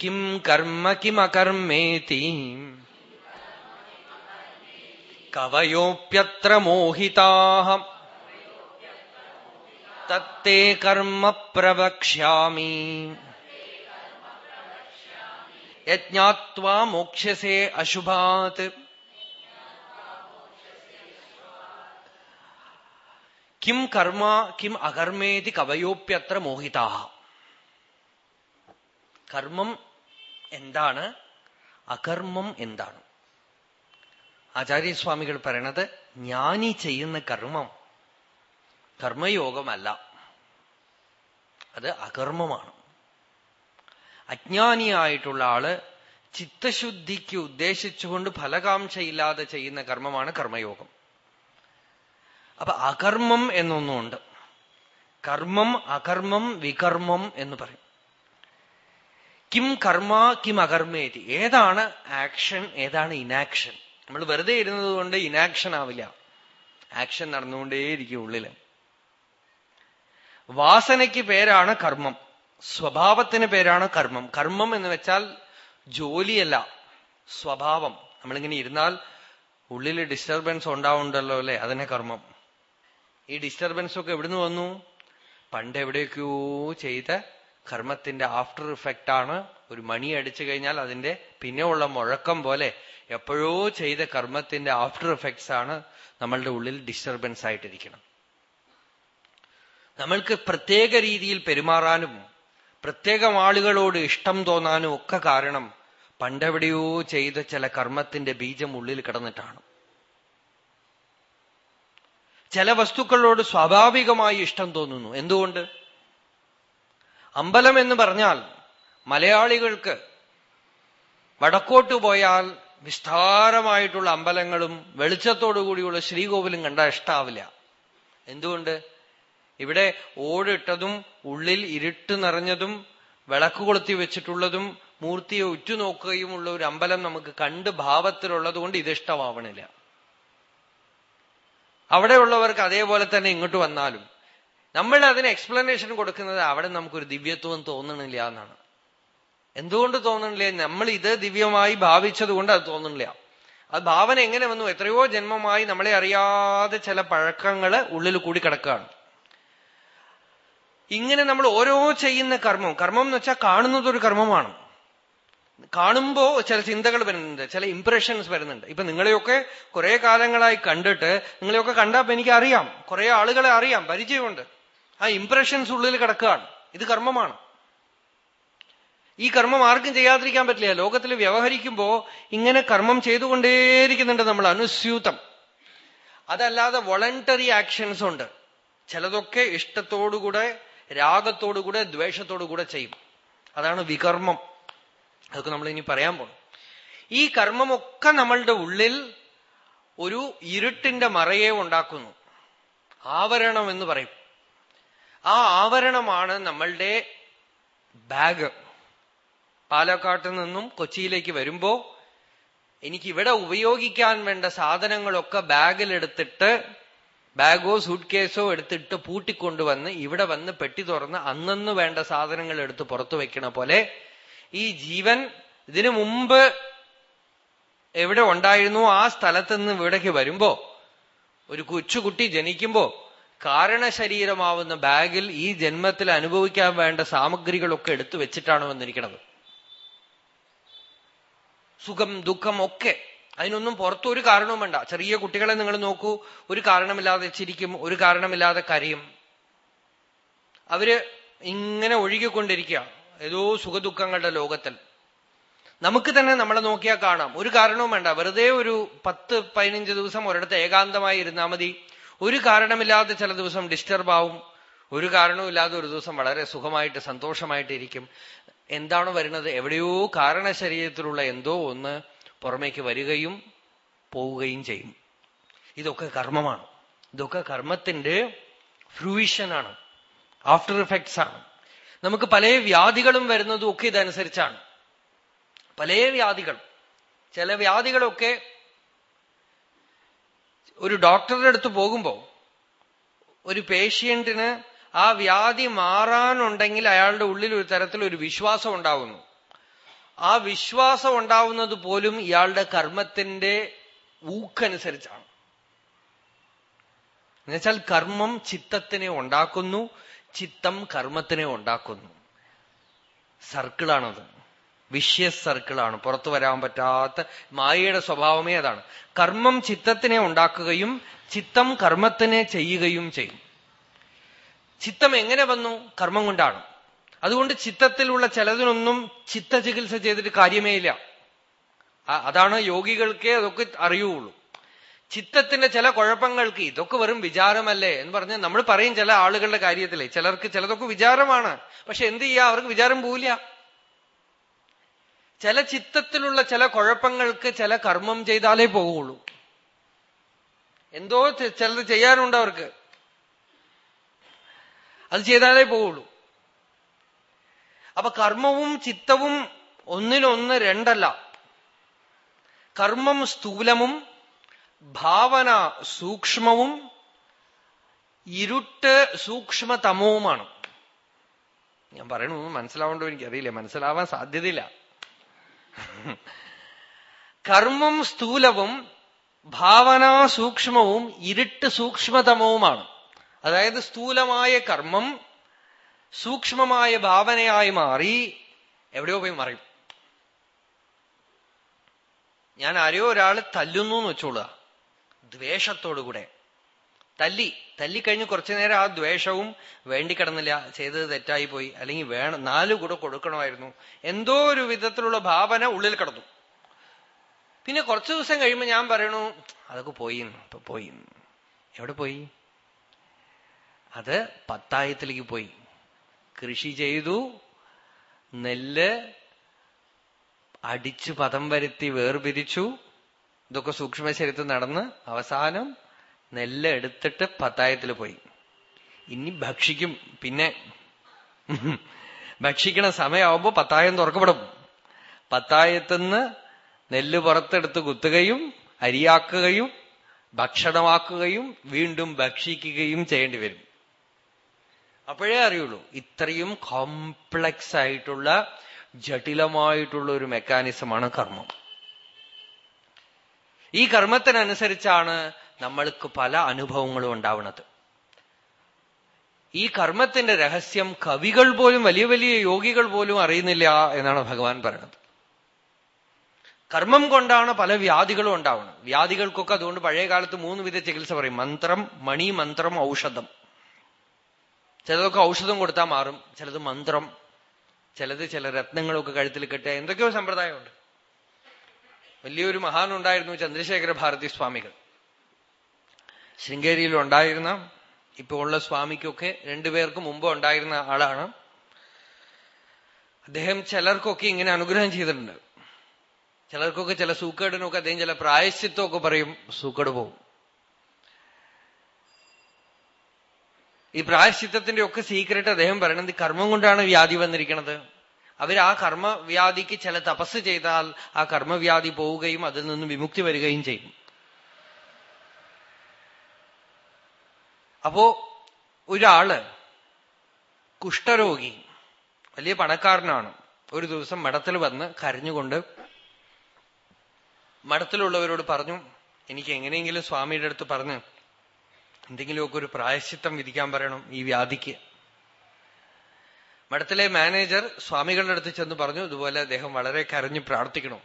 Kim കർമ്മ കിമകർമ്മേതി കവയോപ്യത്ര മോഹിതാഹ തത്തേ കർമ്മ പ്രവക്ഷ്യാമി യജ്ഞാത്വാ മോക്ഷ്യസേ അശുഭാത് Kim കർമ്മ കിം അകർമ്മേതി കവയോപ്യത്ര മോഹിതാഹ കർമ്മം എന്താണ്? അകർമ്മം എന്താണ്? ആചാര്യസ്വാമികൾ പറയണത് ജ്ഞാനി ചെയ്യുന്ന കർമ്മം. കർമ്മയോഗമല്ല. അത് അകർമ്മമാണ്. അജ്ഞാനിയായിട്ടുള്ള ആൾ ചിത്തശുദ്ധിക്ക് ഉദ്ദേശിച്ചുകൊണ്ട് ഫലകാംക്ഷയില്ലാതെ ചെയ്യുന്ന കർമ്മമാണ് കർമ്മയോഗം. അപ്പൊ അകർമ്മം എന്നൊന്നുമുണ്ട്. കർമ്മം അകർമ്മം വികർമ്മം എന്ന് പറയും. കിം കർമ്മ കിം അകർമ്മേതി ഏതാണ് ആക്ഷൻ ഏതാണ് ഇനാക്ഷൻ നമ്മൾ വെറുതെ ഇരുന്നത് കൊണ്ട് ഇനാക്ഷൻ ആവില്ല. ആക്ഷൻ നടന്നുകൊണ്ടേയിരിക്കും ഉള്ളിൽ. വാസനയ്ക്ക് പേരാണ് കർമ്മം. സ്വഭാവത്തിന് പേരാണ് കർമ്മം. കർമ്മം എന്ന് വെച്ചാൽ ജോലിയല്ല സ്വഭാവം. നമ്മളിങ്ങനെ ഇരുന്നാൽ ഉള്ളിൽ ഡിസ്റ്റർബൻസ് ഉണ്ടാവുണ്ടല്ലോ അല്ലെ? അതിനെ കർമ്മം. ഈ ഡിസ്റ്റർബൻസ് ഒക്കെ എവിടുന്ന് വന്നു? പണ്ട് എവിടെയൊക്കെയോ ചെയ്ത കർമ്മത്തിന്റെ ആഫ്റ്റർ ഇഫക്റ്റ് ആണ് ഒരു മണി അടിച്ചു കഴിഞ്ഞാൽ അതിന്റെ പിന്നെ ഉള്ള മുഴക്കം പോലെ എപ്പോഴോ ചെയ്ത കർമ്മത്തിന്റെ ആഫ്റ്റർ ഇഫക്ട്സ് ആണ് നമ്മളുടെ ഉള്ളിൽ ഡിസ്റ്റർബൻസ് ആയിട്ടിരിക്കണം. നമ്മൾക്ക് പ്രത്യേക രീതിയിൽ പെരുമാറാനും പ്രത്യേകം ആളുകളോട് ഇഷ്ടം തോന്നാനും ഒക്കെ കാരണം പണ്ടെവിടെയോ ചെയ്ത ചില കർമ്മത്തിന്റെ ബീജം ഉള്ളിൽ കിടന്നിട്ടാണ്. ചില വസ്തുക്കളോട് സ്വാഭാവികമായി ഇഷ്ടം തോന്നുന്നു. എന്തുകൊണ്ട്? അമ്പലം എന്ന് പറഞ്ഞാൽ മലയാളികൾക്ക് വടക്കോട്ട് പോയാൽ വിസ്താരമായിട്ടുള്ള അമ്പലങ്ങളും വെളിച്ചത്തോടുകൂടിയുള്ള ശ്രീകോവിലും കണ്ടാൽ ഇഷ്ടാവില്ല. എന്തുകൊണ്ട്? ഇവിടെ ഓടിട്ടതും ഉള്ളിൽ ഇരുട്ട് നിറഞ്ഞതും വിളക്ക് കൊളുത്തി വെച്ചിട്ടുള്ളതും മൂർത്തിയെ ഉറ്റുനോക്കുകയുമുള്ള ഒരു അമ്പലം നമുക്ക് കണ്ട് ഭാവത്തിലുള്ളത് കൊണ്ട് ഇതിഷ്ടമാവണില്ല അവിടെയുള്ളവർക്ക് അതേപോലെ തന്നെ ഇങ്ങോട്ട് വന്നാലും നമ്മൾ അതിന് എക്സ്പ്ലനേഷൻ കൊടുക്കുന്നത് അവിടെ നമുക്കൊരു ദിവ്യത്വം തോന്നണില്ല എന്നാണ്. എന്തുകൊണ്ട് തോന്നണില്ല? നമ്മൾ ഇത് ദിവ്യമായി ഭാവിച്ചത് കൊണ്ട് അത് തോന്നണില്ല. അത് ഭാവന എങ്ങനെ വന്നു? എത്രയോ ജന്മമായി നമ്മളെ അറിയാതെ ചില പഴക്കങ്ങൾ ഉള്ളിൽ കൂടി കിടക്കുകയാണ്. ഇങ്ങനെ നമ്മൾ ഓരോ ചെയ്യുന്ന കർമ്മം. കർമ്മം എന്ന് വെച്ചാൽ കാണുന്നത് ഒരു കർമ്മമാണ്. കാണുമ്പോ ചില ചിന്തകൾ വരുന്നുണ്ട് ചില ഇംപ്രഷൻസ് വരുന്നുണ്ട്. ഇപ്പൊ നിങ്ങളെയൊക്കെ കുറെ കാലങ്ങളായി കണ്ടിട്ട് നിങ്ങളെയൊക്കെ കണ്ടപ്പോ എനിക്ക് അറിയാം കുറെ ആളുകളെ അറിയാം പരിചയമുണ്ട്. ആ ഇംപ്രഷൻസ് ഉള്ളിൽ കിടക്കുകയാണ്. ഇത് കർമ്മമാണ്. ഈ കർമ്മം ആർക്കും ചെയ്യാതിരിക്കാൻ പറ്റില്ല. ലോകത്തിൽ വ്യവഹരിക്കുമ്പോ ഇങ്ങനെ കർമ്മം ചെയ്തുകൊണ്ടേയിരിക്കുന്നുണ്ട് നമ്മൾ. അനുസ്യൂതം. അതല്ലാതെ വോളണ്ടറി ആക്ഷൻസ് ഉണ്ട്. ചിലതൊക്കെ ഇഷ്ടത്തോടുകൂടെ രാഗത്തോടുകൂടെ ദ്വേഷത്തോടുകൂടെ ചെയ്യും. അതാണ് വികർമ്മം. അതൊക്കെ നമ്മൾ ഇനി പറയാൻ പോകും ഈ കർമ്മമൊക്കെ നമ്മളുടെ ഉള്ളിൽ ഒരു ഇരുട്ടിന്റെ മറയെ ഉണ്ടാക്കുന്നു. ആവരണം എന്ന് പറയും. ആ ആവരണമാണ് നമ്മളുടെ ബാഗ്. പാലക്കാട്ട് നിന്നും കൊച്ചിയിലേക്ക് വരുമ്പോ എനിക്ക് ഇവിടെ ഉപയോഗിക്കാൻ വേണ്ട സാധനങ്ങളൊക്കെ ബാഗിലെടുത്തിട്ട് ബാഗോ സൂട്ട് കേസോ എടുത്തിട്ട് പൂട്ടിക്കൊണ്ടുവന്ന് ഇവിടെ വന്ന് പെട്ടി തുറന്ന് അന്നന്ന് വേണ്ട സാധനങ്ങൾ എടുത്ത് പുറത്തു വെക്കണ പോലെ ഈ ജീവൻ ഇതിനു മുമ്പ് എവിടെ ഉണ്ടായിരുന്നു? ആ സ്ഥലത്ത് നിന്ന് ഇവിടേക്ക് വരുമ്പോ ഒരു കൊച്ചുകുട്ടി ജനിക്കുമ്പോ കാരണശരീരമാവുന്ന ബാഗിൽ ഈ ജന്മത്തിൽ അനുഭവിക്കാൻ വേണ്ട സാമഗ്രികളൊക്കെ എടുത്തു വെച്ചിട്ടാണ് വന്നിരിക്കുന്നത് സുഖം ദുഃഖം ഒക്കെ. അതിനൊന്നും പുറത്തൊരു കാരണവും വേണ്ട. ചെറിയ കുട്ടികളെ നിങ്ങൾ നോക്കൂ ഒരു കാരണമില്ലാതെ ചിരിക്കും ഒരു കാരണമില്ലാതെ കരയും. അവർ ഇങ്ങനെ ഒഴുകിക്കൊണ്ടിരിക്കുക. ഏതോ സുഖദുഃഖങ്ങളുടെ ലോകത്തിൽ. നമുക്ക് തന്നെ നമ്മളെ നോക്കിയാൽ കാണാം. ഒരു കാരണവും വേണ്ട. വെറുതെ ഒരു പത്ത് പതിനഞ്ച് ദിവസം ഒരിടത്ത് ഏകാന്തമായി ഇരുന്നാൽ മതി. ഒരു കാരണമില്ലാതെ ചില ദിവസം ഡിസ്റ്റർബ് ആവും. ഒരു കാരണവുമില്ലാതെ ഒരു ദിവസം വളരെ സുഖമായിട്ട് സന്തോഷമായിട്ട് ഇരിക്കും എന്താണ് വരുന്നത്? എവിടെയോ കാരണശരീരത്തിലുള്ള എന്തോ ഒന്ന് പുറമേക്ക് വരികയും പോവുകയും ചെയ്യും. ഇതൊക്കെ കർമ്മമാണ്. ഇതൊക്കെ കർമ്മത്തിന്റെ ഫ്രൂയിഷനാണ് ആഫ്റ്റർ ഇഫക്ട്സ് ആണ്. നമുക്ക് പല വ്യാധികളും വരുന്നതും ഒക്കെ ഇതനുസരിച്ചാണ്. പല വ്യാധികൾ ചില വ്യാധികളൊക്കെ ഒരു ഡോക്ടറുടെ അടുത്ത് പോകുമ്പോൾ ഒരു പേഷ്യന്റിന് ആ വ്യാധി മാറാനുണ്ടെങ്കിൽ അയാളുടെ ഉള്ളിൽ ഒരു തരത്തിൽ ഒരു വിശ്വാസം ഉണ്ടാവുന്നു. ആ വിശ്വാസം ഉണ്ടാവുന്നത് പോലും ഇയാളുടെ കർമ്മത്തിന്റെ ഊക്കനുസരിച്ചാണ്. എന്നുവെച്ചാൽ കർമ്മം ചിത്തത്തിനെ ഉണ്ടാക്കുന്നു ചിത്തം കർമ്മത്തിനെ ഉണ്ടാക്കുന്നു. സർക്കിളാണത്. വിഷ്യസ് സർക്കിളാണ്. പുറത്തു വരാൻ പറ്റാത്ത മായയുടെ സ്വഭാവമേ അതാണ്. കർമ്മം ചിത്തത്തിനെ ഉണ്ടാക്കുകയും ചിത്തം കർമ്മത്തിനെ ചെയ്യുകയും ചെയ്യും. ചിത്തം എങ്ങനെ വന്നു? കർമ്മം കൊണ്ടാണ്. അതുകൊണ്ട് ചിത്തത്തിലുള്ള ചിലതിനൊന്നും ചിത്ത ചികിത്സ ചെയ്തിട്ട് കാര്യമേ ഇല്ല. അതാണ് യോഗികൾക്കേ അതൊക്കെ അറിയുള്ളൂ. ചിത്തത്തിന്റെ ചില കുഴപ്പങ്ങൾക്ക് ഇതൊക്കെ വെറും വിചാരമല്ലേ എന്ന് പറഞ്ഞ് നമ്മൾ പറയും ചില ആളുകളുടെ കാര്യത്തിലേ. ചിലർക്ക് ചിലതൊക്കെ വിചാരമാണ്. പക്ഷെ എന്ത് ചെയ്യാ? അവർക്ക് വിചാരം പോവില്ല. ചില ചിത്തത്തിലുള്ള ചില കുഴപ്പങ്ങൾക്ക് ചില കർമ്മം ചെയ്താലേ പോകുള്ളൂ എന്തോ ചിലത് ചെയ്യാനുണ്ട് അവർക്ക്. അത് ചെയ്താലേ പോവുള്ളൂ. അപ്പൊ കർമ്മവും ചിത്തവും ഒന്നിനൊന്ന് രണ്ടല്ല. കർമ്മം സ്ഥൂലമും ഭാവന സൂക്ഷ്മവും ഇരുട്ട് സൂക്ഷ്മതമവുമാണ്. ഞാൻ പറയണു മനസ്സിലാവേണ്ടോ എനിക്കറിയില്ല. മനസ്സിലാവാൻ സാധ്യതയില്ല. കർമ്മം സ്ഥൂലവും ഭാവനാ സൂക്ഷ്മവും ഇരുട്ട് സൂക്ഷ്മതമവുമാണ്. അതായത് സ്ഥൂലമായ കർമ്മം സൂക്ഷ്മമായ ഭാവനയായി മാറി എവിടെയോ പോയി മറയും. ഞാൻ ആരെയോ ഒരാൾ തല്ലുന്നു എന്ന് വെച്ചോളുക. ദ്വേഷത്തോടുകൂടെ. തല്ലി. തല്ലിക്കഴിഞ്ഞ് കുറച്ചു നേരം ആ ദ്വേഷവും വേണ്ടിക്കിടന്നില്ല. ചെയ്തത് തെറ്റായി പോയി അല്ലെങ്കിൽ വേണം നാലു കൂടെ കൊടുക്കണമായിരുന്നു. എന്തോ ഒരു വിധത്തിലുള്ള ഭാവന ഉള്ളിൽ കിടന്നു. പിന്നെ കുറച്ചു ദിവസം കഴിയുമ്പോൾ ഞാൻ പറയണു അതൊക്കെ പോയി ഇപ്പൊ പോയി എവിടെ പോയി? അത് പത്തായത്തിലേക്ക് പോയി. കൃഷി ചെയ്തു. നെല്ല് അടിച്ചു പദം വരുത്തി വേർപിരിച്ചു. ഇതൊക്കെ സൂക്ഷ്മശരീരത്തിൽ നടന്ന് അവസാനം നെല്ല് എടുത്തിട്ട് പത്തായത്തിൽ പോയി. ഇനി ഭക്ഷിക്കും. പിന്നെ ഭക്ഷിക്കണ സമയമാവുമ്പോ പത്തായം തുറക്കപ്പെടും. പത്തായത്തുനിന്ന് നെല്ല് പുറത്തെടുത്ത് കുത്തുകയും അരിയാക്കുകയും ഭക്ഷണമാക്കുകയും വീണ്ടും ഭക്ഷിക്കുകയും ചെയ്യേണ്ടി വരും. അപ്പോഴേ അറിയുള്ളൂ ഇത്രയും കോംപ്ലക്സ് ആയിട്ടുള്ള ജട്ടിലമായിട്ടുള്ള ഒരു മെക്കാനിസമാണ് കർമ്മം. ഈ കർമ്മത്തിനനുസരിച്ചാണ് നമ്മൾക്ക് പല അനുഭവങ്ങളും ഉണ്ടാവുന്നത്. ഈ കർമ്മത്തിന്റെ രഹസ്യം കവികൾ പോലും വലിയ വലിയ യോഗികൾ പോലും അറിയുന്നില്ല എന്നാണ് ഭഗവാൻ പറയുന്നത്. കർമ്മം കൊണ്ടാണ് പല വ്യാധികളും ഉണ്ടാവുന്നത്. വ്യാധികൾക്കൊക്കെ അതുകൊണ്ട് പഴയ കാലത്ത് മൂന്ന് വിധ ചികിത്സ പറയും. മന്ത്രം മണി മന്ത്രം ഔഷധം. ചിലതൊക്കെ ഔഷധം കൊടുത്താൽ മാറും. ചിലത് മന്ത്രം ചിലത് ചില രത്നങ്ങളൊക്കെ കഴുത്തിൽ കെട്ടുക. എന്തൊക്കെയോ സമ്പ്രദായമുണ്ട്. വലിയൊരു മഹാനുണ്ടായിരുന്നു ചന്ദ്രശേഖര ഭാരതി സ്വാമികൾ. ശൃംഗേരിയിൽ ഉണ്ടായിരുന്ന ഇപ്പൊ ഉള്ള സ്വാമിക്കൊക്കെ രണ്ടുപേർക്ക് മുമ്പ് ഉണ്ടായിരുന്ന ആളാണ്. അദ്ദേഹം ചിലർക്കൊക്കെ ഇങ്ങനെ അനുഗ്രഹം ചെയ്തിട്ടുണ്ട്. ചിലർക്കൊക്കെ ചില സൂക്കേടിനൊക്കെ അദ്ദേഹം ചില പ്രായശ്ചിത്വമൊക്കെ പറയും സൂക്കേട് പോവും. ഈ പ്രായശ്ചിത്തത്തിന്റെ ഒക്കെ സീക്രട്ട് അദ്ദേഹം പറയണത് കർമ്മം കൊണ്ടാണ് വ്യാധി വന്നിരിക്കുന്നത് അവർ ആ കർമ്മവ്യാധിക്ക് ചില തപസ് ചെയ്താൽ ആ കർമ്മവ്യാധി പോവുകയും അതിൽ നിന്ന് വിമുക്തി വരികയും ചെയ്യും. അപ്പോ ഒരാൾ കുഷ്ഠരോഗി വലിയ പണക്കാരനാണ്. ഒരു ദിവസം മഠത്തിൽ വന്ന് കരഞ്ഞുകൊണ്ട് മഠത്തിലുള്ളവരോട് പറഞ്ഞു എനിക്ക് എങ്ങനെയെങ്കിലും സ്വാമിയുടെ അടുത്ത് പറഞ്ഞ് എന്തെങ്കിലുമൊക്കെ ഒരു പ്രായശ്ചിത്തം വിധിക്കാൻ പറയണം ഈ വ്യാധിക്ക്. മഠത്തിലെ മാനേജർ സ്വാമികളുടെ അടുത്ത് ചെന്ന് പറഞ്ഞു ഇതുപോലെ അദ്ദേഹം വളരെ കരഞ്ഞു പ്രാർത്ഥിക്കണം.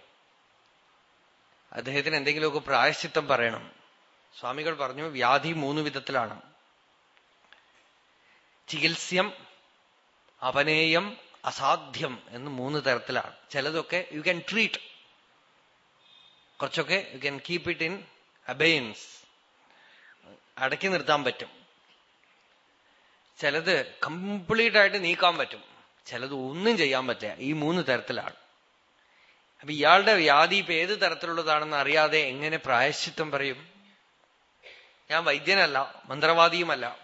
അദ്ദേഹത്തിന് എന്തെങ്കിലുമൊക്കെ പ്രായശ്ചിത്തം പറയണം. സ്വാമികൾ പറഞ്ഞു വ്യാധി മൂന്ന് വിധത്തിലാണ്. ചികിത്സ്യം അപനേയം അസാധ്യം എന്ന് മൂന്ന് തരത്തിലാണ്. ചിലതൊക്കെ യു ക്യാൻ ട്രീറ്റ് കുറച്ചൊക്കെ you can keep it in abeyance അടക്കി നിർത്താൻ പറ്റും. ചിലത് കംപ്ലീറ്റ് ആയിട്ട് നീക്കാൻ പറ്റും. ചിലത് ഒന്നും ചെയ്യാൻ പറ്റില്ല. ഈ മൂന്ന് തരത്തിലാണ്. അപ്പൊ ഇയാളുടെ വ്യാധി ഇപ്പൊ ഏത് തരത്തിലുള്ളതാണെന്ന് അറിയാതെ എങ്ങനെ പ്രായശ്ചിത്വം പറയും? ഞാൻ വൈദ്യനല്ല മന്ത്രവാദിയുമല്ല.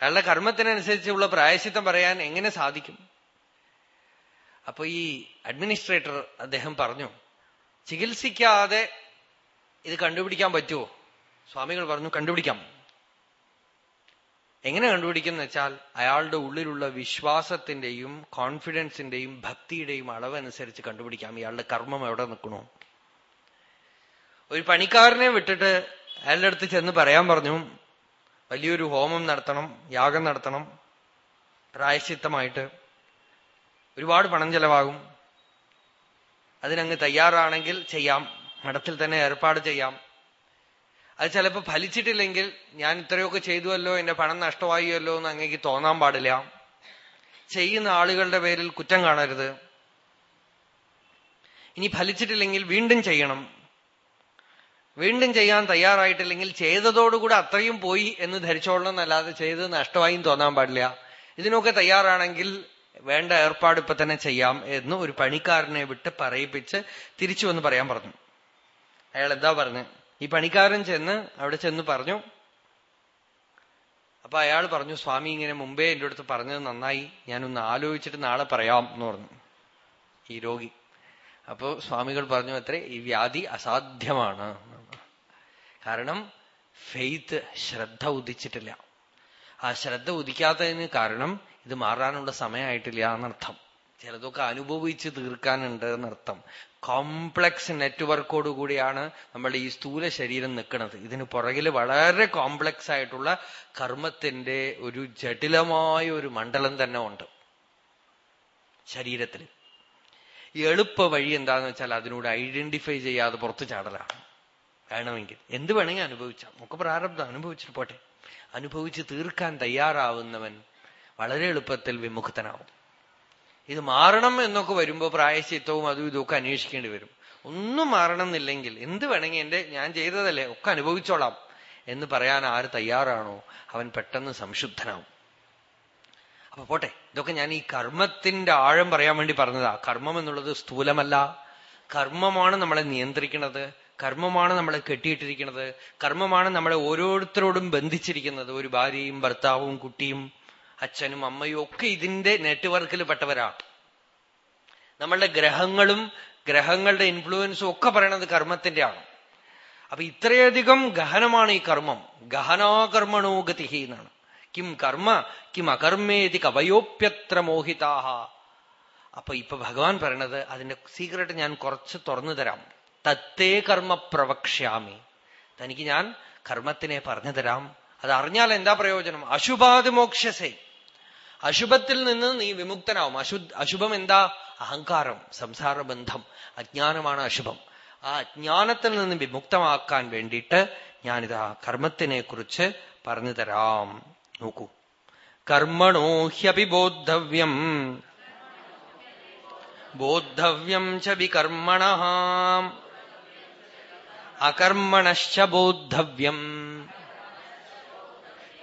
അയാളുടെ കർമ്മത്തിനനുസരിച്ചുള്ള പ്രായശിത്തം പറയാൻ എങ്ങനെ സാധിക്കും? അപ്പൊ ഈ അഡ്മിനിസ്ട്രേറ്റർ അദ്ദേഹം പറഞ്ഞു ചികിത്സിക്കാതെ ഇത് കണ്ടുപിടിക്കാൻ പറ്റുമോ സ്വാമികൾ പറഞ്ഞു കണ്ടുപിടിക്കാം. എങ്ങനെ കണ്ടുപിടിക്കുന്ന വെച്ചാൽ അയാളുടെ ഉള്ളിലുള്ള വിശ്വാസത്തിന്റെയും കോൺഫിഡൻസിന്റെയും ഭക്തിയുടെയും അളവ് അനുസരിച്ച് കണ്ടുപിടിക്കാം ഇയാളുടെ കർമ്മം എവിടെ നിൽക്കണു. ഒരു പണിക്കാരനെ വിട്ടിട്ട് അയാളുടെ അടുത്ത് ചെന്ന് പറയാൻ പറഞ്ഞു വലിയൊരു ഹോമം നടത്തണം യാഗം നടത്തണം പ്രായശ്ചിത്തമായിട്ട് ഒരുപാട് പണം ചെലവാകും. അതിനങ്ങ് തയ്യാറാണെങ്കിൽ ചെയ്യാം മഠത്തിൽ തന്നെ ഏർപ്പാട് ചെയ്യാം. അത് ചിലപ്പോൾ ഫലിച്ചിട്ടില്ലെങ്കിൽ ഞാൻ ഇത്രയൊക്കെ ചെയ്തുവല്ലോ എന്റെ പണം നഷ്ടമായിയല്ലോ എന്ന് അങ്ങേക്ക് തോന്നാൻ പാടില്ല. ചെയ്യുന്ന ആളുകളുടെ പേരിൽ കുറ്റം കാണരുത്. ഇനി ഫലിച്ചിട്ടില്ലെങ്കിൽ വീണ്ടും ചെയ്യണം. വീണ്ടും ചെയ്യാൻ തയ്യാറായിട്ടില്ലെങ്കിൽ ചെയ്തതോടുകൂടെ അത്രയും പോയി എന്ന് ധരിച്ചോളണം എന്നല്ലാതെ ചെയ്തത് നഷ്ടമായും തോന്നാൻ പാടില്ല. ഇതിനൊക്കെ തയ്യാറാണെങ്കിൽ വേണ്ട ഏർപ്പാട് ഇപ്പൊ തന്നെ ചെയ്യാം എന്ന് ഒരു പണിക്കാരനെ വിട്ട് പറയിപ്പിച്ച് തിരിച്ചു വന്ന് പറയാൻ പറഞ്ഞു. അയാൾ എന്താ പറഞ്ഞു? ഈ പണിക്കാരൻ ചെന്ന് അവിടെ ചെന്ന് പറഞ്ഞു. അപ്പൊ അയാൾ പറഞ്ഞു സ്വാമി ഇങ്ങനെ മുമ്പേ എന്റെ അടുത്ത് പറഞ്ഞത് നന്നായി. ഞാനൊന്ന് ആലോചിച്ചിട്ട് നാളെ പറയാം എന്ന് പറഞ്ഞു. ഈ രോഗി. അപ്പോ സ്വാമികൾ പറഞ്ഞു അത്രേ ഈ വ്യാധി അസാധ്യമാണ്. കാരണം ഫെയ്ത്ത് ശ്രദ്ധ ഉദിച്ചിട്ടില്ല. ആ ശ്രദ്ധ ഉദിക്കാത്തതിന് കാരണം ഇത് മാറാനുള്ള സമയമായിട്ടില്ല എന്നർത്ഥം. ചിലതൊക്കെ അനുഭവിച്ച് തീർക്കാനുണ്ട് എന്നർത്ഥം. കോംപ്ലക്സ് നെറ്റ്വർക്കോട് കൂടിയാണ് നമ്മളുടെ ഈ സ്ഥൂല ശരീരം നിൽക്കുന്നത്. ഇതിന് പുറകിൽ വളരെ കോംപ്ലക്സ് ആയിട്ടുള്ള കർമ്മത്തിന്റെ ഒരു ജടിലമായ ഒരു മണ്ഡലം തന്നെ ഉണ്ട്. ശരീരത്തിൽ എളുപ്പ വഴി എന്താന്ന് വെച്ചാൽ അതിനോട് ഐഡന്റിഫൈ ചെയ്യാതെ പുറത്തു ചാടലാണ്. വേണമെങ്കിൽ എന്ത് വേണമെങ്കിൽ അനുഭവിച്ചാം. ഒക്കെ പ്രാരബ്ധം അനുഭവിച്ചിട്ട് പോട്ടെ. അനുഭവിച്ച് തീർക്കാൻ തയ്യാറാവുന്നവൻ വളരെ എളുപ്പത്തിൽ വിമുക്തനാവും. ഇത് മാറണം എന്നൊക്കെ വരുമ്പോ പ്രായശ്ചിത്തവും അതും ഇതൊക്കെ അന്വേഷിക്കേണ്ടി വരും. ഒന്നും മാറണം എന്നില്ലെങ്കിൽ എന്ത് വേണമെങ്കിൽ എന്റെ ഞാൻ ചെയ്തതല്ലേ ഒക്കെ അനുഭവിച്ചോളാം എന്ന് പറയാൻ ആര് തയ്യാറാണോ അവൻ പെട്ടെന്ന് സംശുദ്ധനാവും. അപ്പൊ പോട്ടെ ഇതൊക്കെ ഞാൻ ഈ കർമ്മത്തിന്റെ ആഴം പറയാൻ വേണ്ടി പറഞ്ഞതാ. കർമ്മം എന്നുള്ളത് സ്ഥൂലമല്ല. കർമ്മമാണ് നമ്മളെ നിയന്ത്രിക്കുന്നത്. കർമ്മമാണ് നമ്മളെ കെട്ടിയിട്ടിരിക്കുന്നത്. കർമ്മമാണ് നമ്മളെ ഓരോരുത്തരോടും ബന്ധിച്ചിരിക്കുന്നത്. ഒരു ഭാര്യയും ഭർത്താവും കുട്ടിയും അച്ഛനും അമ്മയും ഒക്കെ ഇതിന്റെ നെറ്റ്വർക്കിൽ പെട്ടവരാണ് നമ്മളുടെ ഗ്രഹങ്ങളും ഗ്രഹങ്ങളുടെ ഇൻഫ്ലുവൻസും ഒക്കെ പറയണത് കർമ്മത്തിന്റെ ആണ് അപ്പൊ ഇത്രയധികം ഗഹനമാണ് ഈ കർമ്മം. ഗഹനാകർമ്മണോ ഗതിഹി എന്നാണ്. കിം കർമ്മ കിം അകർമ്മേതി കവയോപ്യത്ര മോഹിതാഹ. അപ്പൊ ഇപ്പൊ ഭഗവാൻ പറയണത് അതിന്റെ സീക്രട്ട് ഞാൻ കുറച്ച് തുറന്നു തരാം. തത്തേ കർമ്മ പ്രവക്ഷ്യാമി. തനിക്ക് ഞാൻ കർമ്മത്തിനെ പറഞ്ഞു തരാം. അത് അറിഞ്ഞാൽ എന്താ പ്രയോജനം? അശുഭാത് മോക്ഷസേ. അശുഭത്തിൽ നിന്ന് നീ വിമുക്തനാവും. അശു അശുഭം എന്താ? അഹങ്കാരം സംസാര ബന്ധം അജ്ഞാനമാണ് അശുഭം. ആ അജ്ഞാനത്തിൽ നിന്ന് വിമുക്തമാക്കാൻ വേണ്ടിയിട്ട് ഞാനിതാ കർമ്മത്തിനെ കുറിച്ച് പറഞ്ഞു തരാം. നോക്കൂ. കർമ്മണോ ഹ്യപി ബോദ്ധവ്യം. ബോദ്ധവ്യം ച വികർമ്മണ. അകർമ്മണശ്ച ബോദ്ധവ്യം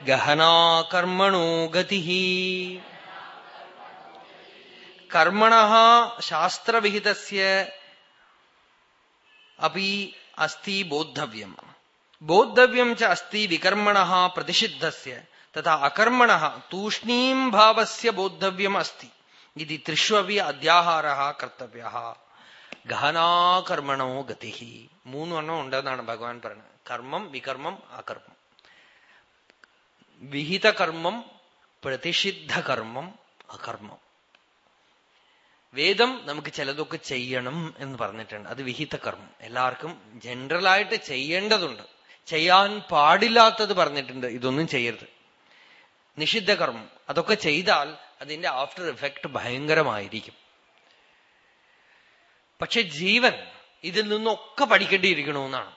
ഗഹനാകർമ്മണോ ഗതി കർമ്മണ ശാസ്ത്രവിഹിതസ്യ അപ്പി അസ്തി ബോദ്ധവ്യം ബോദ്ധവ്യം ച അസ്തി വികർമ്മണ പ്രതിഷിദ്ധസ്യ തഥാ അകർമ്മണ തൂഷ്ണീം ഭാവസ്യ ബോദ്ധവ്യം അസ്തി ഇത് ത്രിഷ്വപി അധ്യാഹാര കർത്തവ്യ ഗഹനാകർമ്മണോ ഗതി മൂന്നെണ്ണം ഉണ്ടെന്നാണ് ഭഗവാൻ പറയുന്നത്. കർമ്മം വികർമ്മം അകർമ്മം. വിഹിത കർമ്മം പ്രതിഷിദ്ധ കർമ്മം അകർമ്മം. വേദം നമുക്ക് ചിലതൊക്കെ ചെയ്യണം എന്ന് പറഞ്ഞിട്ടുണ്ട്. അത് വിഹിത കർമ്മം. എല്ലാവർക്കും ജനറലായിട്ട് ചെയ്യേണ്ടതുണ്ട്. ചെയ്യാൻ പാടില്ലാത്തത് പറഞ്ഞിട്ടുണ്ട്. ഇതൊന്നും ചെയ്യരുത്. നിഷിദ്ധ കർമ്മം. അതൊക്കെ ചെയ്താൽ അതിന്റെ ആഫ്റ്റർ എഫക്ട് ഭയങ്കരമായിരിക്കും. പക്ഷെ ജീവൻ ഇതിൽ നിന്നൊക്കെ പഠിക്കേണ്ടിയിരിക്കണമെന്നാണ്.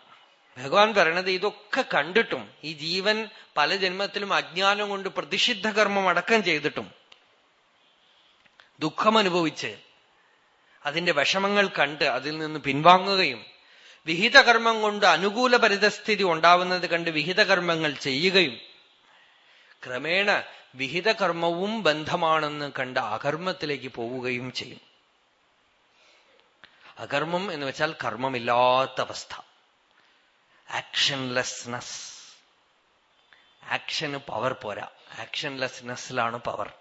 ഭഗവാൻ പറയണത് ഇതൊക്കെ കണ്ടിട്ടും ഈ ജീവൻ പല ജന്മത്തിലും അജ്ഞാനം കൊണ്ട് പ്രതിഷിദ്ധ കർമ്മം അടക്കം ചെയ്തിട്ടും ദുഃഖം അനുഭവിച്ച് അതിന്റെ വിഷമങ്ങൾ കണ്ട് അതിൽ നിന്ന് പിൻവാങ്ങുകയും വിഹിതകർമ്മം കൊണ്ട് അനുകൂല പരിതസ്ഥിതി ഉണ്ടാവുന്നത് കണ്ട് വിഹിതകർമ്മങ്ങൾ ചെയ്യുകയും ക്രമേണ വിഹിതകർമ്മവും ബന്ധമാണെന്ന് കണ്ട് അകർമ്മത്തിലേക്ക് പോവുകയും ചെയ്യും. അകർമ്മം എന്ന് വെച്ചാൽ കർമ്മമില്ലാത്ത അവസ്ഥ. ആക്ഷൻലെസ്നസ് ആക്ഷന് പവർ പോരാ. ആക്ഷൻലെസ്നെസ്സിലാണ് പവർ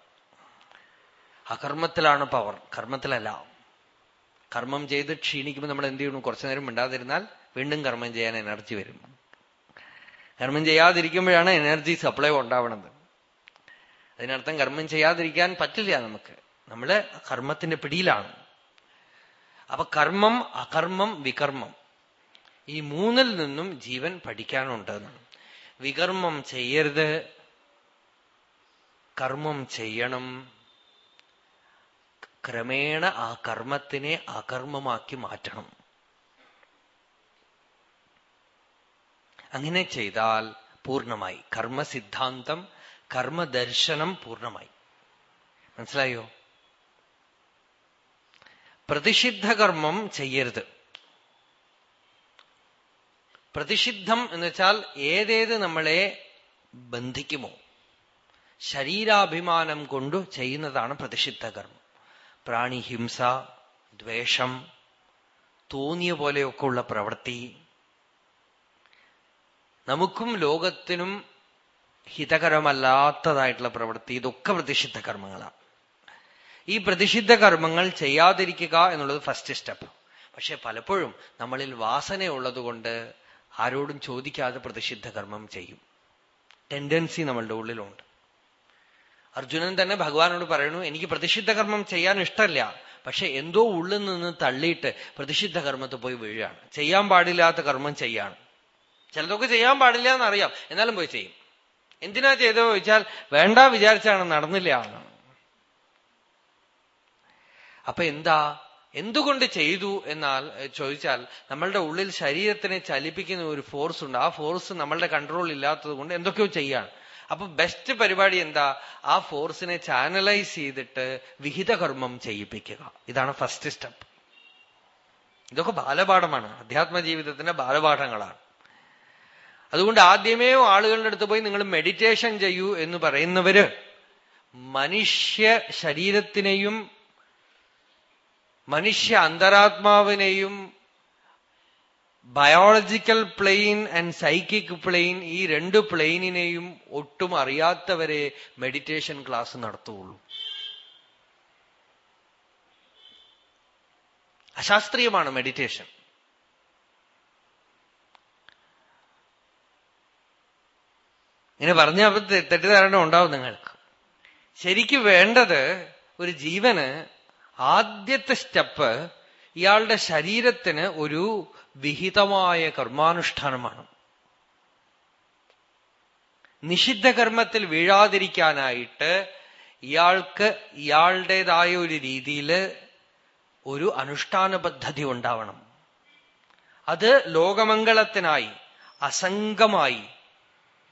അകർമ്മത്തിലാണ് പവർ കർമ്മത്തിലല്ല. കർമ്മം ചെയ്ത് ക്ഷീണിക്കുമ്പോൾ നമ്മൾ എന്ത് ചെയ്യണം കുറച്ചു നേരം മിണ്ടാതിരുന്നാൽ വീണ്ടും കർമ്മം ചെയ്യാൻ എനർജി വരും. കർമ്മം ചെയ്യാതിരിക്കുമ്പോഴാണ് എനർജി സപ്ലൈ ഉണ്ടാവണത്. അതിനർത്ഥം കർമ്മം ചെയ്യാതിരിക്കാൻ പറ്റില്ല നമുക്ക്. നമ്മൾ കർമ്മത്തിന്റെ പിടിയിലാണ്. അപ്പൊ കർമ്മം അകർമ്മം വികർമ്മം. ഈ മൂന്നിൽ നിന്നും ജീവൻ പഠിക്കാനുണ്ട് വികർമ്മം ചെയ്യരുത്. കർമ്മം ചെയ്യണം. ക്രമേണ ആ കർമ്മത്തിനെ അകർമ്മമാക്കി മാറ്റണം. അങ്ങനെ ചെയ്താൽ പൂർണമായി. കർമ്മസിദ്ധാന്തം കർമ്മദർശനം പൂർണമായി. മനസ്സിലായോ? പ്രതിഷിദ്ധ കർമ്മം ചെയ്യരുത്. പ്രതിഷിദ്ധം എന്ന് വെച്ചാൽ ഏതേത് നമ്മളെ ബന്ധിക്കുമോ? ശരീരാഭിമാനം കൊണ്ട് ചെയ്യുന്നതാണ് പ്രതിഷിദ്ധ കർമ്മം പ്രാണിഹിംസ ദ്വേഷം തോന്നിയ പോലെയൊക്കെ ഉള്ള പ്രവൃത്തി. നമുക്കും ലോകത്തിനും ഹിതകരമല്ലാത്തതായിട്ടുള്ള പ്രവൃത്തി. ഇതൊക്കെ പ്രതിഷിദ്ധ കർമ്മങ്ങളാണ് ഈ പ്രതിഷിദ്ധ കർമ്മങ്ങൾ ചെയ്യാതിരിക്കുക എന്നുള്ളത് ഫസ്റ്റ് സ്റ്റെപ്പ് പക്ഷെ പലപ്പോഴും നമ്മളിൽ വാസനയുള്ളതുകൊണ്ട് ആരോടും ചോദിക്കാതെ പ്രതിഷിദ്ധ കർമ്മം ചെയ്യും. ടെൻഡൻസി നമ്മളുടെ ഉള്ളിലുണ്ട്. അർജുനൻ തന്നെ ഭഗവാനോട് പറയുന്നു എനിക്ക് പ്രതിഷിദ്ധ കർമ്മം ചെയ്യാൻ ഇഷ്ടമല്ല പക്ഷെ എന്തോ ഉള്ളിൽ നിന്ന് തള്ളിയിട്ട് പ്രതിഷിദ്ധ കർമ്മത്തിൽ പോയി വീഴുകയാണ്. ചെയ്യാൻ പാടില്ലാത്ത കർമ്മം ചെയ്യാണ്. ചിലതൊക്കെ ചെയ്യാൻ പാടില്ല എന്നറിയാം. എന്നാലും പോയി ചെയ്യും. എന്തിനാ ചെയ്തോ ചോദിച്ചാൽ വേണ്ട വിചാരിച്ചാണ് നടന്നില്ല എന്നാണ് അപ്പൊ എന്താ? എന്തുകൊണ്ട് ചെയ്തു എന്നാൽ ചോദിച്ചാൽ നമ്മളുടെ ഉള്ളിൽ ശരീരത്തിനെ ചലിപ്പിക്കുന്ന ഒരു ഫോഴ്സ് ഉണ്ട്. ആ ഫോഴ്സ് നമ്മളുടെ കൺട്രോൾ ഇല്ലാത്തത് കൊണ്ട് എന്തൊക്കെയോ ചെയ്യാണ് അപ്പൊ ബെസ്റ്റ് പരിപാടി എന്താ? ആ ഫോഴ്സിനെ ചാനലൈസ് ചെയ്തിട്ട് വിഹിതകർമ്മം ചെയ്യിപ്പിക്കുക. ഇതാണ് ഫസ്റ്റ് സ്റ്റെപ്പ് ഇതൊക്കെ ബാലപാഠമാണ്. അധ്യാത്മ ജീവിതത്തിന്റെ ബാലപാഠങ്ങളാണ്. അതുകൊണ്ട് ആദ്യമേ ആളുകളുടെ അടുത്ത് പോയി നിങ്ങൾ മെഡിറ്റേഷൻ ചെയ്യൂ എന്ന് പറയുന്നവര് മനുഷ്യ ശരീരത്തിനെയും മനുഷ്യ അന്തരാത്മാവിനെയും biological plane and psychic plane ഈ രണ്ട് പ്ലെയിനിനെയും ഒട്ടും അറിയാത്തവരെ മെഡിറ്റേഷൻ ക്ലാസ് നടത്തുകയുള്ളൂ. അശാസ്ത്രീയമാണ് മെഡിറ്റേഷൻ ഇങ്ങനെ പറഞ്ഞ തെറ്റിദ്ധാരണ ഉണ്ടാവും നിങ്ങൾക്ക്. ശരിക്കും വേണ്ടത് ഒരു ജീവന് ആദ്യത്തെ സ്റ്റെപ്പ് ഇയാളുടെ ശരീരത്തിന് ഒരു വിഹിതമായ കർമാനുഷ്ഠാനമാണ്. നിഷിദ്ധ കർമ്മത്തിൽ വീഴാതിരിക്കാനായിട്ട് ഇയാൾക്ക് ഇയാളുടേതായ ഒരു രീതിയിൽ ഒരു അനുഷ്ഠാന പദ്ധതി ഉണ്ടാവണം. അത് ലോകമംഗളത്തിനായി അസംഗമായി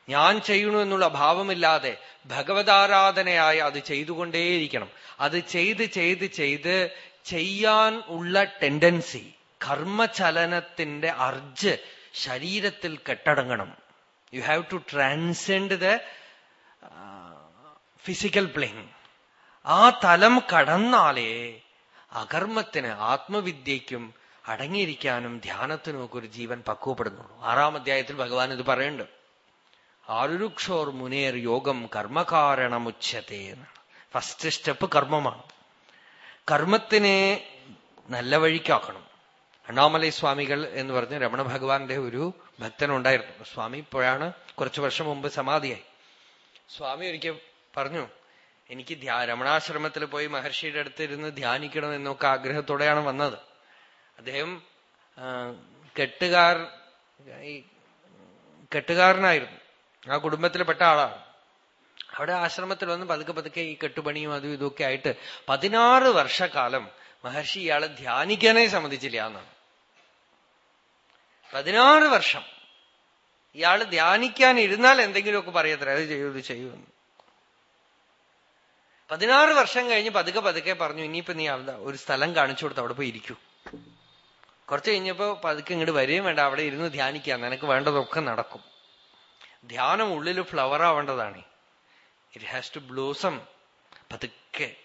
ഞാൻ ചെയ്യണു എന്നുള്ള ഭാവമില്ലാതെ ഭഗവതാരാധനയായി അത് ചെയ്തുകൊണ്ടേയിരിക്കണം. അത് ചെയ്ത് ചെയ്ത് ചെയ്ത് ചെയ്യാൻ ഉള്ള ടെൻഡൻസി കർമ്മചലനത്തിന്റെ അർജ് ശരീരത്തിൽ കെട്ടടങ്ങണം. You have to transcend the physical plane ആ തലം കടന്നാലേ അകർമ്മത്തിന് ആത്മവിദ്യയ്ക്കും അടങ്ങിയിരിക്കാനും ധ്യാനത്തിനും ഒക്കെ ഒരു ജീവൻ പക്വപ്പെടുന്നുള്ളൂ. ആറാം അധ്യായത്തിൽ ഭഗവാൻ ഇത് പറയുന്നുണ്ട്. ആരുരുക്ഷോർ മുനേർ യോഗം കർമ്മകാരണമുച്ചത്തെ ഫസ്റ്റ് സ്റ്റെപ്പ് കർമ്മമാണ്. കർമ്മത്തിനെ നല്ല വഴിക്കാക്കണം. അണ്ണാമലൈ സ്വാമികൾ എന്ന് പറഞ്ഞ് രമണ ഭഗവാന്റെ ഒരു ഭക്തനുണ്ടായിരുന്നു. സ്വാമി ഇപ്പോഴാണ് കുറച്ചു വർഷം മുമ്പ് സമാധിയായി. സ്വാമി ഒരിക്കൽ പറഞ്ഞു എനിക്ക് രമണാശ്രമത്തിൽ പോയി മഹർഷിയുടെ അടുത്തിരുന്ന് ധ്യാനിക്കണം എന്നൊക്കെ ആഗ്രഹത്തോടെയാണ് വന്നത്. അദ്ദേഹം കെട്ടുകാർ കെട്ടുകാരനായിരുന്നു. ആ കുടുംബത്തിൽപ്പെട്ട ആളാണ്. അവിടെ ആശ്രമത്തിൽ വന്ന് പതുക്കെ പതുക്കെ ഈ കെട്ടുപണിയും അതും ഇതൊക്കെ ആയിട്ട് പതിനാറ് വർഷക്കാലം മഹർഷി ഇയാളെ ധ്യാനിക്കാനേ സമ്മതിച്ചില്ല എന്നാണ്. പതിനാറ് വർഷം ഇയാൾ ധ്യാനിക്കാൻ ഇരുന്നാൽ എന്തെങ്കിലുമൊക്കെ പറയത്ര അത് ചെയ്യൂ ഇത് ചെയ്യൂന്ന് പതിനാറ് വർഷം കഴിഞ്ഞ് പതുക്കെ പതുക്കെ പറഞ്ഞു ഇനിയിപ്പോ നീ അവിടെ ഒരു സ്ഥലം കാണിച്ചു കൊടുത്ത് അവിടെ പോയി ഇരിക്കൂ. കുറച്ച് കഴിഞ്ഞപ്പോ പതുക്കെ ഇങ്ങോട്ട് വരികയും വേണ്ട അവിടെ ഇരുന്ന് ധ്യാനിക്കാം. നിനക്ക് വേണ്ടതൊക്കെ നടക്കും. ധ്യാനം ഉള്ളിൽ ഫ്ലവർ ആവേണ്ടതാണ്. ഇറ്റ് ഹാസ് ടു ബ്ലൂസം പതുക്കെ.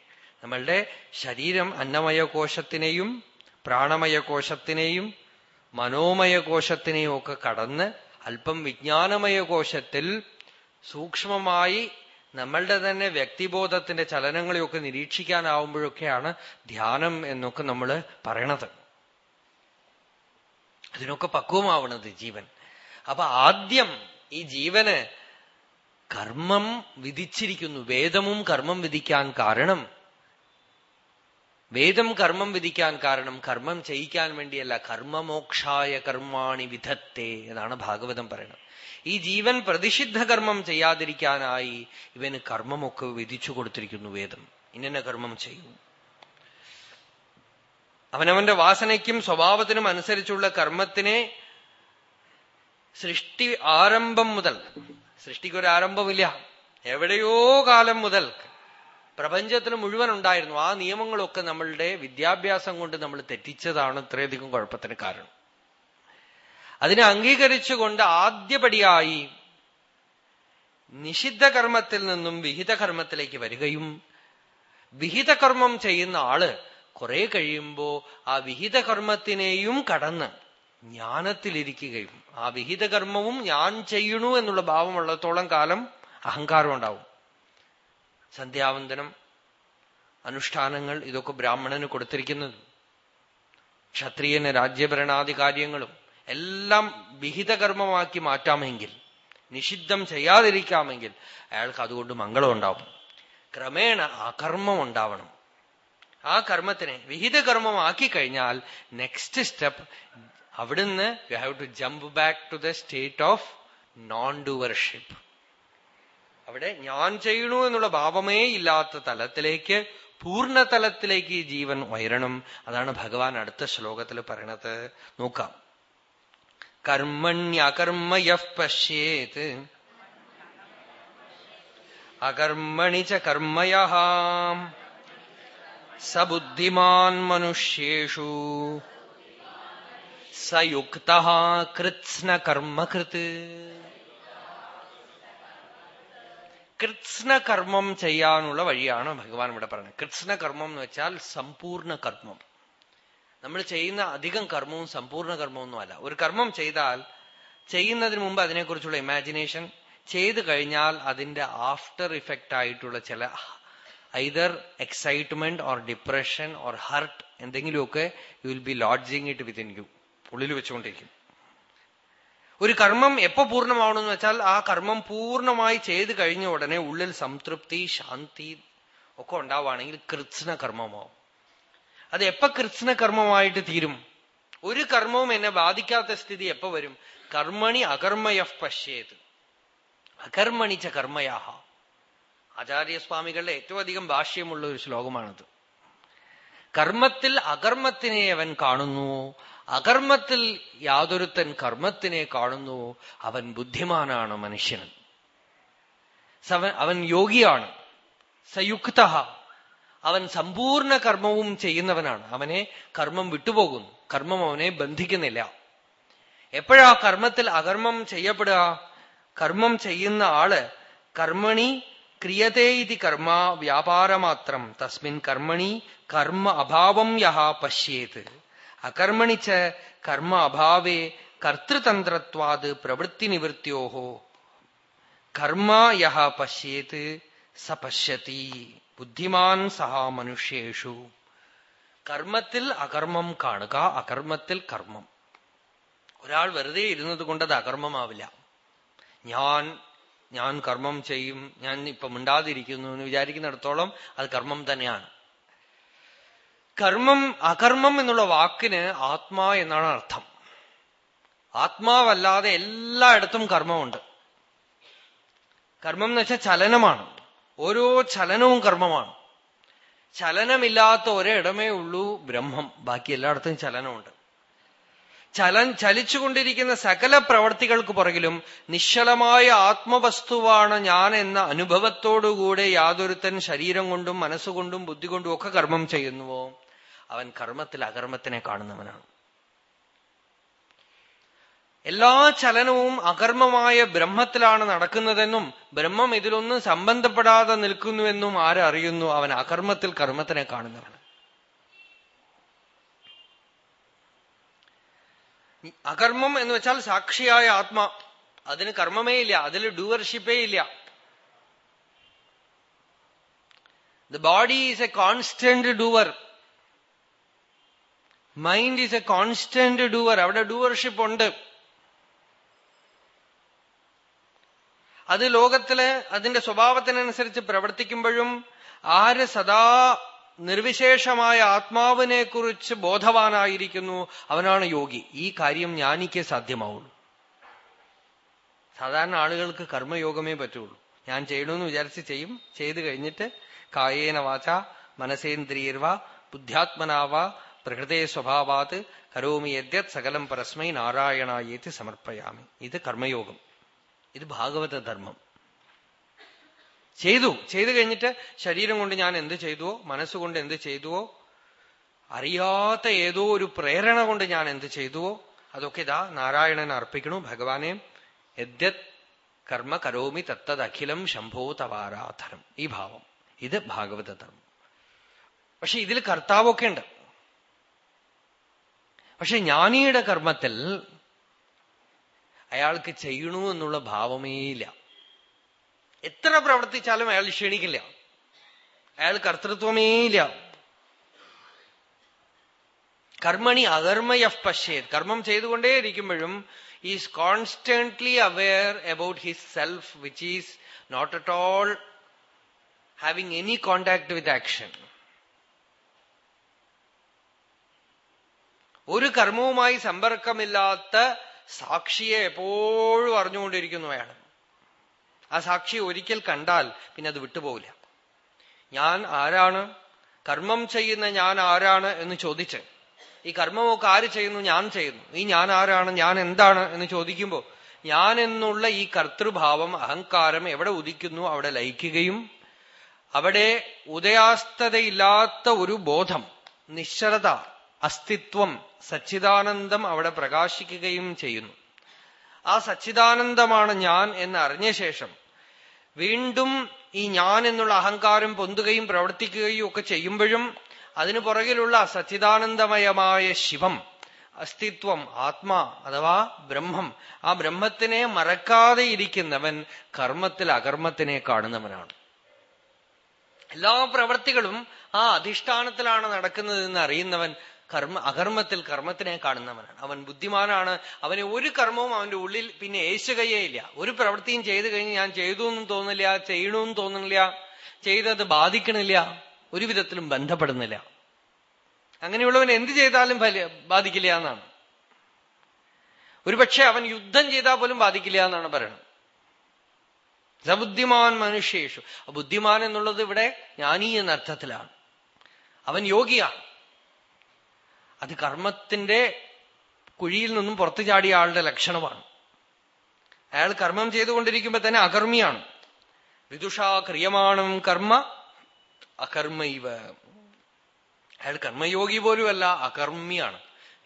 നമ്മളുടെ ശരീരം അന്നമയ കോശത്തിനെയും പ്രാണമയ കോശത്തിനെയും മനോമയ കോശത്തിനെയും ഒക്കെ കടന്ന് അല്പം വിജ്ഞാനമയ കോശത്തിൽ സൂക്ഷ്മമായി നമ്മളുടെ തന്നെ വ്യക്തിബോധത്തിന്റെ ചലനങ്ങളെയൊക്കെ നിരീക്ഷിക്കാനാവുമ്പോഴൊക്കെയാണ് ധ്യാനം എന്നൊക്കെ നമ്മൾ പറയണത്. അതിനൊക്കെ പക്വമാവണത് ജീവൻ. അപ്പൊ ആദ്യം ഈ ജീവന് കർമ്മം വിധിച്ചിരിക്കുന്നു. വേദമും കർമ്മം വിധിക്കാൻ കാരണം. വേദം കർമ്മം വിധിക്കാൻ കാരണം കർമ്മം ചെയ്യിക്കാൻ വേണ്ടിയല്ല. കർമ്മമോക്ഷായ കർമാണി വിധത്തെ എന്നാണ് ഭാഗവതം പറയുന്നത്. ഈ ജീവൻ പ്രതിഷിദ്ധ കർമ്മം ചെയ്യാതിരിക്കാനായി ഇവന് കർമ്മമൊക്കെ വിധിച്ചു കൊടുത്തിരിക്കുന്നു വേദം. ഇന്ന കർമ്മം ചെയ്യൂ. അവനവന്റെ വാസനയ്ക്കും സ്വഭാവത്തിനും അനുസരിച്ചുള്ള കർമ്മത്തിനെ സൃഷ്ടി ആരംഭം മുതൽ സൃഷ്ടിക്ക് ഒരു ആരംഭമില്ല എവിടെയോ കാലം മുതൽ പ്രപഞ്ചത്തിന് മുഴുവൻ ഉണ്ടായിരുന്നു. ആ നിയമങ്ങളൊക്കെ നമ്മളുടെ വിദ്യാഭ്യാസം കൊണ്ട് നമ്മൾ തെറ്റിച്ചതാണ് ഇത്രയധികം കുഴപ്പത്തിന് കാരണം. അതിനെ അംഗീകരിച്ചുകൊണ്ട് ആദ്യപടിയായി നിഷിദ്ധ കർമ്മത്തിൽ നിന്നും വിഹിത കർമ്മത്തിലേക്ക് വരികയും വിഹിത കർമ്മം ചെയ്യുന്ന ആൾ കുറെ കഴിയുമ്പോ ആ വിഹിത കർമ്മത്തിനെയും കടന്ന് ജ്ഞാനത്തിലിരിക്കുകയും ആ വിഹിതകർമ്മവും ഞാൻ ചെയ്യണു എന്നുള്ള ഭാവമുള്ളത്തോളം കാലം അഹങ്കാരം ഉണ്ടാവും. സന്ധ്യാവന്തനം അനുഷ്ഠാനങ്ങൾ ഇതൊക്കെ ബ്രാഹ്മണന് കൊടുത്തിരിക്കുന്നത്. ക്ഷത്രിയന് രാജ്യഭരണാദി കാര്യങ്ങളും എല്ലാം വിഹിതകർമ്മമാക്കി മാറ്റാമെങ്കിൽ നിഷിദ്ധം ചെയ്യാതിരിക്കാമെങ്കിൽ അയാൾക്ക് അതുകൊണ്ട് മംഗളം ഉണ്ടാവും. ക്രമേണ ആ കർമ്മം ഉണ്ടാവണം. ആ കർമ്മത്തിനെ വിഹിതകർമ്മമാക്കി കഴിഞ്ഞാൽ നെക്സ്റ്റ് സ്റ്റെപ്പ് അവിടുന്ന് you have to jump back to the state of non doership അവിടെ ഞാൻ ചെയ്യണു എന്നുള്ള ഭാവമേ ഇല്ലാത്ത തലത്തിലേക്ക് പൂർണ തലത്തിലേക്ക് ജീവൻ ഉയരണം അതാണ് ഭഗവാൻ അടുത്ത ശ്ലോകത്തിൽ പറയണത്. നോക്കാം. കർമ്മണ്യകർമ്മയ പശ്യേത്. അകർമ്മണി ച കർമ്മയ സബുദ്ധിമാൻ മനുഷ്യേഷു. സയുക്ത കൃത്സ്ന കർമ്മകൃത് കൃത്സ്ന കർമ്മം ചെയ്യാനുള്ള വഴിയാണ് ഭഗവാൻ ഇവിടെ പറയുന്നത്. കൃത്സ്ന കർമ്മം എന്ന് വെച്ചാൽ സമ്പൂർണ കർമ്മം. നമ്മൾ ചെയ്യുന്ന അധികം കർമ്മവും സമ്പൂർണ കർമ്മമൊന്നും അല്ല. ഒരു കർമ്മം ചെയ്താൽ ചെയ്യുന്നതിന് മുമ്പ് അതിനെക്കുറിച്ചുള്ള ഇമാജിനേഷൻ ചെയ്തു കഴിഞ്ഞാൽ അതിന്റെ ആഫ്റ്റർ ഇഫക്റ്റ് ആയിട്ടുള്ള ചില either excitement or depression or hurt എന്തെങ്കിലുമൊക്കെ you will be lodging it within you ഉള്ളിൽ വെച്ചുകൊണ്ടിരിക്കും. ഒരു കർമ്മം എപ്പോ പൂർണമാവണമെന്ന് വെച്ചാൽ ആ കർമ്മം പൂർണമായി ചെയ്ത് കഴിഞ്ഞ ഉടനെ ഉള്ളിൽ സംതൃപ്തി ശാന്തി ഒക്കെ ഉണ്ടാവുകയാണെങ്കിൽ കൃത്സ്ന കർമ്മമാവും. അത് എപ്പോ കൃത്സ്ന കർമ്മമായിട്ട് തീരും? ഒരു കർമ്മവും എന്നെ ബാധിക്കാത്ത സ്ഥിതി എപ്പോ വരും? കർമ്മണി അകർമ്മയ പശ്യേത്. അകർമ്മണിച്ച കർമ്മയാഹ. ആചാര്യസ്വാമികളുടെ ഏറ്റവും അധികം ഭാഷ്യമുള്ള ഒരു ശ്ലോകമാണത്. കർമ്മത്തിൽ അകർമ്മത്തിനെ അവൻ കാണുന്നുവോ അകർമ്മത്തിൽ യാതൊരുത്തൻ കർമ്മത്തിനെ കാണുന്നു അവൻ ബുദ്ധിമാനാണ് മനുഷ്യൻ. അവൻ യോഗിയാണ്. സയുക്ത അവൻ സമ്പൂർണ കർമ്മവും ചെയ്യുന്നവനാണ്. അവനെ കർമ്മം വിട്ടുപോകുന്നു. കർമ്മം അവനെ ബന്ധിക്കുന്നില്ല. എപ്പോഴാ കർമ്മത്തിൽ അകർമ്മം ചെയ്യപ്പെടുക? കർമ്മം ചെയ്യുന്ന ആൾ കർമ്മണി ക്രിയതേ ഇതി കർമ്മ വ്യാപാരമാത്രം. തസ്മിൻ കർമ്മണി കർമ്മ അഭാവം യഹ പശ്യേത്. അകർമ്മണി കർമ്മ അഭാവേ കർത്തൃതന്ത്രത്വാത് പ്രവൃത്തി നിവൃത്തിയോഹോ കർമ്മ യഹ പശ്യേത് സ പശ്യതി. ബുദ്ധിമാൻ സഹാ മനുഷ്യേഷു. കർമ്മത്തിൽ അകർമ്മം കാണുക അകർമ്മത്തിൽ കർമ്മം. ഒരാൾ വെറുതെ ഇരുന്നത് കൊണ്ട് അത് അകർമ്മമാവില്ല. ഞാൻ ഞാൻ കർമ്മം ചെയ്യും ഞാൻ ഇപ്പൊ മിണ്ടാതിരിക്കുന്നു എന്ന് വിചാരിക്കുന്നിടത്തോളം അത് കർമ്മം തന്നെയാണ്. കർമ്മം അകർമ്മം എന്നുള്ള വാക്കിന് ആത്മാ എന്നാണ് അർത്ഥം. ആത്മാവല്ലാതെ എല്ലായിടത്തും കർമ്മമുണ്ട്. കർമ്മം എന്ന് വെച്ചാൽ ചലനമാണ്. ഓരോ ചലനവും കർമ്മമാണ്. ചലനമില്ലാത്ത ഒരിടമേ ഉള്ളൂ ബ്രഹ്മം. ബാക്കി എല്ലായിടത്തും ചലനമുണ്ട്. ചലൻ ചലിച്ചുകൊണ്ടിരിക്കുന്ന സകല പ്രവർത്തികൾക്ക് പുറകിലും നിശ്ചലമായ ആത്മവസ്തുവാണ് ഞാൻ എന്ന അനുഭവത്തോടുകൂടെ യാതൊരുത്തൻ ശരീരം കൊണ്ടും മനസ്സുകൊണ്ടും ബുദ്ധി കൊണ്ടും ഒക്കെ കർമ്മം ചെയ്യുന്നുവോ? അവൻ കർമ്മത്തിൽ അകർമ്മത്തിനെ കാണുന്നവനാണ്. എല്ലാ ചലനവും അകർമ്മമായ ബ്രഹ്മത്തിലാണ് നടക്കുന്നതെന്നും ബ്രഹ്മം ഇതിലൊന്നും സംബന്ധപ്പെടാതെ നിൽക്കുന്നുവെന്നും ആരറിയുന്നു അവൻ അകർമ്മത്തിൽ കർമ്മത്തിനെ കാണുന്നവനാണ്. അകർമ്മം എന്ന് വെച്ചാൽ സാക്ഷിയായ ആത്മ. അതിന് കർമ്മമേ ഇല്ല അതിൽ ഡൂവർഷിപ്പേ ഇല്ല. The body is a constant doer mind is a constant doer അവിടെ ഡൂവർഷിപ്പ് ഉണ്ട്. അത് ലോകത്തിൽ അതിന്റെ സ്വഭാവത്തിനനുസരിച്ച് പ്രവർത്തിക്കുമ്പോഴും ആര് സദാ നിർവിശേഷമായ ആത്മാവിനെ കുറിച്ച് ബോധവാനായിരിക്കുന്നു അവനാണ് യോഗി. ഈ കാര്യം ജ്ഞാനിക്കേ സാധ്യമാവുള്ളൂ. സാധാരണ ആളുകൾക്ക് കർമ്മയോഗമേ പറ്റുള്ളൂ. ഞാൻ ചെയ്യണമെന്ന് വിചാരിച്ച് ചെയ്യും. ചെയ്തു കഴിഞ്ഞിട്ട് കായേന വാച മനസേന്ദ്രിയർവ ബുദ്ധ്യാത്മനാവ പ്രകൃതേ സ്വഭാവാത് കരോമി യദ്യത് സകലം പരസ്മൈ നാരായണായേത്തി സമർപ്പയാമി. ഇത് കർമ്മയോഗം. ഇത് ഭാഗവത ധർമ്മം. ചെയ്തു. ചെയ്തു കഴിഞ്ഞിട്ട് ശരീരം കൊണ്ട് ഞാൻ എന്ത് ചെയ്തുവോ മനസ്സുകൊണ്ട് എന്ത് ചെയ്തുവോ അറിയാത്ത ഏതോ ഒരു പ്രേരണ കൊണ്ട് ഞാൻ എന്ത് ചെയ്തുവോ അതൊക്കെ ഇതാ നാരായണൻ അർപ്പിക്കണു ഭഗവാനെ. യദ്യത് കർമ്മ കരോമി തത്തത് അഖിലം ശംഭോ തവാരാധനം ഈ ഭാവം. ഇത് ഭാഗവത ധർമ്മം. പക്ഷെ ഇതിൽ കർത്താവൊക്കെ ഉണ്ട്. പക്ഷെ ജ്ഞാനിയുടെ കർമ്മത്തിൽ അയാൾക്ക് ചെയ്യണു എന്നുള്ള ഭാവമേ ഇല്ല. എത്ര പ്രവർത്തിച്ചാലും അയാൾ ക്ഷണിക്കില്ല. അയാൾ കർത്തൃത്വമേ ഇല്ല. കർമ്മണി അകർമ്മയ പശ്യേത്. കർമ്മം ചെയ്തുകൊണ്ടേ ഇരിക്കുമ്പോഴും is constantly aware about his self which is not at all having any contact with action ഒരു കർമ്മവുമായി സമ്പർക്കമില്ലാത്ത സാക്ഷിയെ എപ്പോഴും അറിഞ്ഞുകൊണ്ടിരിക്കുന്നു അയാൾ. ആ സാക്ഷി ഒരിക്കൽ കണ്ടാൽ പിന്നെ അത് വിട്ടുപോകില്ല. ഞാൻ ആരാണ്? കർമ്മം ചെയ്യുന്ന ഞാൻ ആരാണ് എന്ന് ചോദിച്ച് ഈ കർമ്മമൊക്കെ ആര് ചെയ്യുന്നു? ഞാൻ ചെയ്യുന്നു. ഈ ഞാൻ ആരാണ്? ഞാൻ എന്താണ് എന്ന് ചോദിക്കുമ്പോൾ ഞാൻ എന്നുള്ള ഈ കർത്തൃഭാവം അഹങ്കാരം എവിടെ ഉദിക്കുന്നു? അവിടെ ലയിക്കുകയും അവിടെ ഉദയാസ്തതയില്ലാത്ത ഒരു ബോധം നിശ്ചലത അസ്തിത്വം സച്ചിദാനന്ദം അവിടെ പ്രകാശിക്കുകയും ചെയ്യുന്നു. ആ സച്ചിദാനന്ദമാണ് ഞാൻ എന്ന് അറിഞ്ഞ ശേഷം വീണ്ടും ഈ ഞാൻ എന്നുള്ള അഹങ്കാരം പൊന്തുകയും പ്രവർത്തിക്കുകയും ഒക്കെ ചെയ്യുമ്പോഴും അതിനു പുറകിലുള്ള സച്ചിദാനന്ദമയമായ ശിവം അസ്തിത്വം ആത്മാ അഥവാ ബ്രഹ്മം ആ ബ്രഹ്മത്തിനെ മറക്കാതെ ഇരിക്കുന്നവൻ കർമ്മത്തിൽ അകർമ്മത്തിനെ കാണുന്നവനാണ്. എല്ലാ പ്രവർത്തികളും ആ അധിഷ്ഠാനത്തിലാണ് നടക്കുന്നതെന്ന് അറിയുന്നവൻ കർമ്മ അകർമ്മത്തിൽ കർമ്മത്തിനെ കാണുന്നവനാണ്. അവൻ ബുദ്ധിമാനാണ്. അവന് ഒരു കർമ്മവും അവന്റെ ഉള്ളിൽ പിന്നെ ഏശുകയേ ഇല്ല. ഒരു പ്രവൃത്തിയും ചെയ്തു കഴിഞ്ഞ് ഞാൻ ചെയ്തു എന്നും തോന്നില്ല ചെയ്യണമെന്ന് തോന്നുന്നില്ല. ചെയ്തത് ബാധിക്കണില്ല. ഒരു വിധത്തിലും ബന്ധപ്പെടുന്നില്ല. അങ്ങനെയുള്ളവൻ എന്ത് ചെയ്താലും ബാധിക്കില്ല എന്നാണ്. ഒരുപക്ഷെ അവൻ യുദ്ധം ചെയ്താൽ പോലും ബാധിക്കില്ല എന്നാണ് പറയുന്നത്. സബുദ്ധിമാൻ മനുഷ്യേഷു. ബുദ്ധിമാൻ എന്നുള്ളത് ഇവിടെ ജ്ഞാനി എന്ന അർത്ഥത്തിലാണ്. അവൻ യോഗിയാണ്. അത് കർമ്മത്തിന്റെ കുഴിയിൽ നിന്നും പുറത്തു ചാടിയ ആളുടെ ലക്ഷണമാണ്. അയാൾ കർമ്മം ചെയ്തുകൊണ്ടിരിക്കുമ്പോ തന്നെ അകർമ്മിയാണ്. വിദുഷാ ക്രിയമാണം കർമ്മ അകർമ്മൈവ. അയാൾ കർമ്മയോഗി പോലുമല്ല അകർമ്മിയാണ്.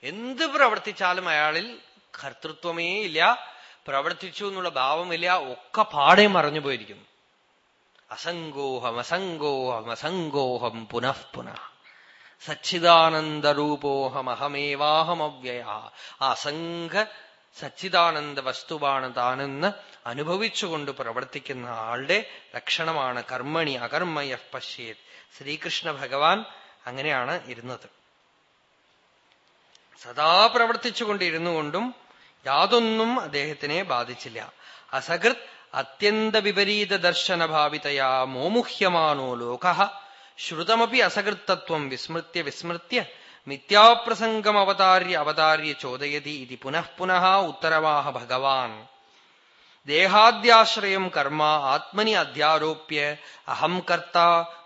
എന്ത് പ്രവർത്തിച്ചാലും അയാളിൽ കർത്തൃത്വമേ ഇല്ല പ്രവർത്തിച്ചു എന്നുള്ള ഭാവമില്ല ഒക്കെ പാടെ മറഞ്ഞു പോയിരിക്കുന്നു. അസംഗോഹം അസംഗോഹം അസംഗോഹം പുനഃ പുനഃ. സച്ചിദാനന്ദരൂപോഹമഹമേവാഹമവ്യയ. ആ അസംഘ സച്ചിദാനന്ദ വസ്തുവാണ് താനെന്ന് അനുഭവിച്ചുകൊണ്ട് പ്രവർത്തിക്കുന്ന ആളുടെ ലക്ഷണമാണ് കർമ്മണി അകർമ്മയ പശ്യേത്. ശ്രീകൃഷ്ണ ഭഗവാൻ അങ്ങനെയാണ് ഇരുന്നത്. സദാ പ്രവർത്തിച്ചുകൊണ്ടിരുന്നു കൊണ്ടും യാതൊന്നും അദ്ദേഹത്തിനെ ബാധിച്ചില്ല. അസകൃത് അത്യന്ത വിപരീത ദർശനഭാവിതയാ മോമുഹ്യമാനോ ലോക. ശ്രുതമപി അസകൃത്തത്വം വിസ്മൃത്യ വിസ്മൃത്യ മിഥ്യാപ്രസംഗം അവതാര്യ അവതാര്യ ചോദയതി ഇതി പുനഃ പുനഃ ഉത്തരവാഹ ഭഗവാൻ. ദേഹാദ്യാശ്രയം കർമ്മ ആത്മനി അധ്യാരോപ്യ അഹം കർത്ത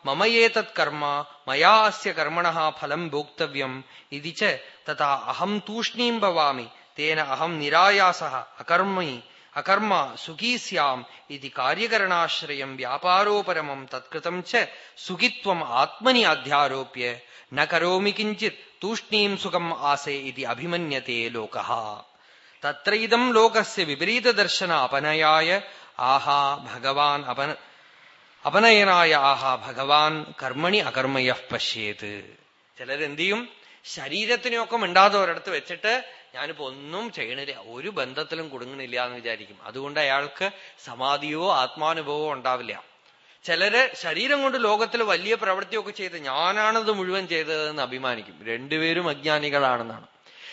മമയേതത് കർമ്മ മയാ അസ്യ കർമ്മണ ഫലം ഭോക്തവ്യം ഇതി ച തഥാ അഹം തൂഷ്ണീം ഭവാമി. തേന അഹം നിരായാസ അകർമ്മി അകർമ്മ സുഖീസ്യാം ഇതി കാര്യകരണാശ്രയം വ്യാപാരോപരമം തത്കൃതം ച സുഖിത്വം ആത്മനി അധ്യാരോപ്യ ന കരോമി കിഞ്ചിത് തൂഷ്ണീം സുഖം ആസേ ഇതി അഭിമന്യത്തെ ലോക തത്രയിതം ലോകസ്യ വിപരീതദർശന അപനയായ ആഹാ ഭഗവാൻ അപന അപനയനായ ആഹാ ഭഗവാൻ കർമ്മണി അകർമ്മയ പശ്യേത് ചിലരെന്ത് ചെയ്യും ശരീരത്തിനെയൊക്കെ മിണ്ടാതെ ഒരിടത്ത് വെച്ചിട്ട് ഞാനിപ്പോ ഒന്നും ചെയ്യണില്ല. ഒരു ബന്ധത്തിലും കുടുങ്ങണില്ല എന്ന് വിചാരിക്കും. അതുകൊണ്ട് അയാൾക്ക് സമാധിയോ ആത്മാനുഭവമോ ഉണ്ടാവില്ല. ചിലര് ശരീരം കൊണ്ട് ലോകത്തിൽ വലിയ പ്രവൃത്തിയൊക്കെ ചെയ്ത് ഞാനാണത് മുഴുവൻ ചെയ്തതെന്ന് അഭിമാനിക്കും. രണ്ടുപേരും അജ്ഞാനികളാണെന്നാണ്.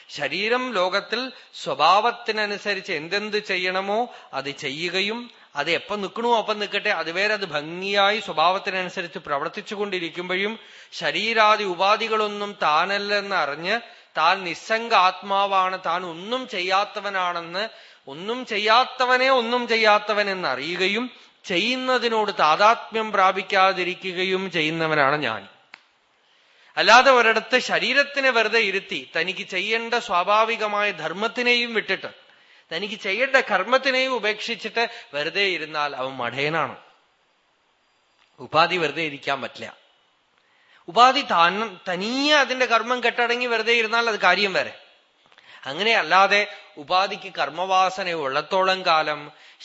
ശരീരം ലോകത്തിൽ സ്വഭാവത്തിനനുസരിച്ച് എന്തെന്ത് ചെയ്യണമോ അത് ചെയ്യുകയും അത് എപ്പം നിൽക്കണോ അപ്പം നിൽക്കട്ടെ അതുവരെ അത് ഭംഗിയായി സ്വഭാവത്തിനനുസരിച്ച് പ്രവർത്തിച്ചുകൊണ്ടിരിക്കുമ്പോഴും ശരീരാദി ഉപാധികളൊന്നും താനല്ലെന്ന് അറിഞ്ഞ് താൻ നിസ്സംഗ ആത്മാവാണ് താൻ ഒന്നും ചെയ്യാത്തവനാണെന്ന് ഒന്നും ചെയ്യാത്തവനെ ഒന്നും ചെയ്യാത്തവൻ എന്ന് അറിയുകയും ചെയ്യുന്നതിനോട് താതാത്മ്യം പ്രാപിക്കാതിരിക്കുകയും ചെയ്യുന്നവനാണ് ഞാൻ. അല്ലാതെ ഒരിടത്ത് ശരീരത്തിനെ വെറുതെ ഇരുത്തി തനിക്ക് ചെയ്യേണ്ട സ്വാഭാവികമായ ധർമ്മത്തിനെയും വിട്ടിട്ട് തനിക്ക് ചെയ്യേണ്ട കർമ്മത്തിനെയും ഉപേക്ഷിച്ചിട്ട് വെറുതെ ഇരുന്നാൽ അവൻ മഠേനാണ്. ഉപാധി വെറുതെ ഇരിക്കാൻ പറ്റില്ല. ഉപാധി താൻ തനിയെ അതിന്റെ കർമ്മം കെട്ടടങ്ങി വെറുതെ ഇരുന്നാൽ അത് കാര്യം വരെ അങ്ങനെ അല്ലാതെ ഉപാധിക്ക് കർമ്മവാസന ഉള്ളത്തോളം കാലം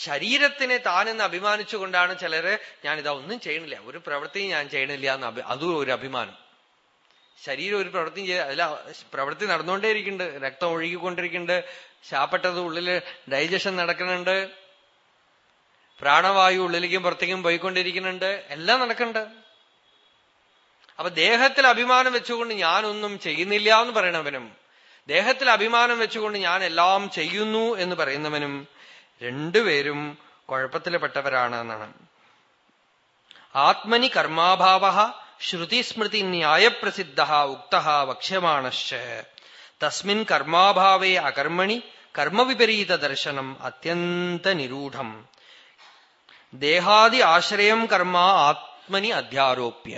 ശരീരത്തിനെ താനെന്ന് അഭിമാനിച്ചുകൊണ്ടാണ് ചിലര് ഞാനിതാ ഒന്നും ചെയ്യണില്ല ഒരു പ്രവൃത്തിയും ഞാൻ ചെയ്യണില്ല എന്ന് അതും ഒരു അഭിമാനം. ശരീരം ഒരു പ്രവൃത്തി ചെയ്ത് അതിൽ പ്രവൃത്തി നടന്നുകൊണ്ടേ ഇരിക്കുന്നുണ്ട് രക്തം ഒഴുകിക്കൊണ്ടിരിക്കുന്നുണ്ട് ശാപ്പെട്ടത് ഉള്ളിൽ ഡൈജഷൻ നടക്കുന്നുണ്ട് പ്രാണവായു ഉള്ളിലേക്കും പുറത്തേക്കും പോയിക്കൊണ്ടിരിക്കുന്നുണ്ട് എല്ലാം നടക്കുന്നുണ്ട്. അപ്പൊ ദേഹത്തിൽ അഭിമാനം വെച്ചുകൊണ്ട് ഞാനൊന്നും ചെയ്യുന്നില്ല എന്ന് പറയണവനും ദേഹത്തിൽ അഭിമാനം വെച്ചുകൊണ്ട് ഞാൻ എല്ലാം ചെയ്യുന്നു എന്ന് പറയുന്നവനും രണ്ടുപേരും കുഴപ്പത്തിൽപ്പെട്ടവരാണ് എന്നാണ് ആത്മനി കർമാഭാവ ശ്രുതിസ്മൃതി ന്യായപ്രസിദ്ധ ഉക്ത വക്ഷ്യമാണശ്ച. തസ്മിൻ കർമാഭാവേ അകർമ്മണി കർമ്മവിപരീത ദർശനം അത്യന്ത നിരൂഢം. ദേഹാദി ആശ്രയം കർമ്മ ആത്മനി അധ്യാരോപ്യ.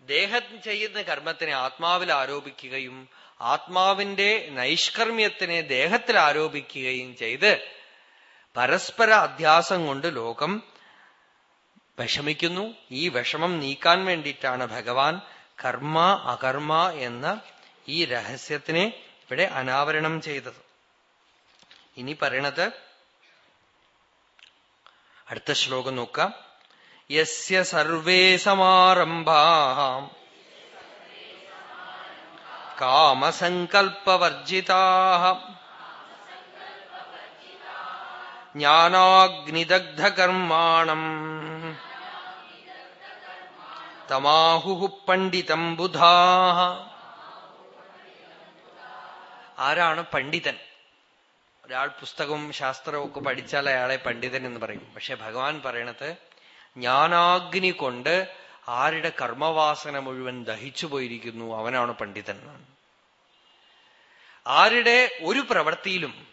ദേഹം ചെയ്യുന്ന കർമ്മത്തിനെ ആത്മാവിൽ ആരോപിക്കുകയും ആത്മാവിന്റെ നൈഷ്കർമ്മ്യത്തിനെ ദേഹത്തിൽ ആരോപിക്കുകയും ചെയ്ത് പരസ്പര അധ്യാസം കൊണ്ട് ലോകം വിഷമിക്കുന്നു. ഈ വിഷമം നീക്കാൻ വേണ്ടിയിട്ടാണ് ഭഗവാൻ കർമ്മ അകർമ്മ എന്ന ഈ രഹസ്യത്തിനെ ഇവിടെ അനാവരണം ചെയ്തത്. ഇനി പറയണത് അടുത്ത ശ്ലോകം നോക്കാം. യസ്യ സർവേ സമാരംഭാ. കാമസങ്കൽപ്പവർജിതാ ജ്ഞാനാഗ്നിദഗ്ധകർമാണം. തമാഹു പണ്ഡിതം ബുധാ ആരാണ് പണ്ഡിതൻ? ഒരാൾ പുസ്തകവും ശാസ്ത്രവും ഒക്കെ പഠിച്ചാൽ അയാളെ പണ്ഡിതൻ എന്ന് പറയും. പക്ഷെ ഭഗവാൻ പറയണത് ജ്ഞാനാഗ്നി കൊണ്ട് ആരുടെ കർമ്മവാസന മുഴുവൻ ദഹിച്ചു പോയിരിക്കുന്നു അവനാണ് പണ്ഡിതൻ. ആരുടെ ഒരു പ്രവൃത്തിയിലും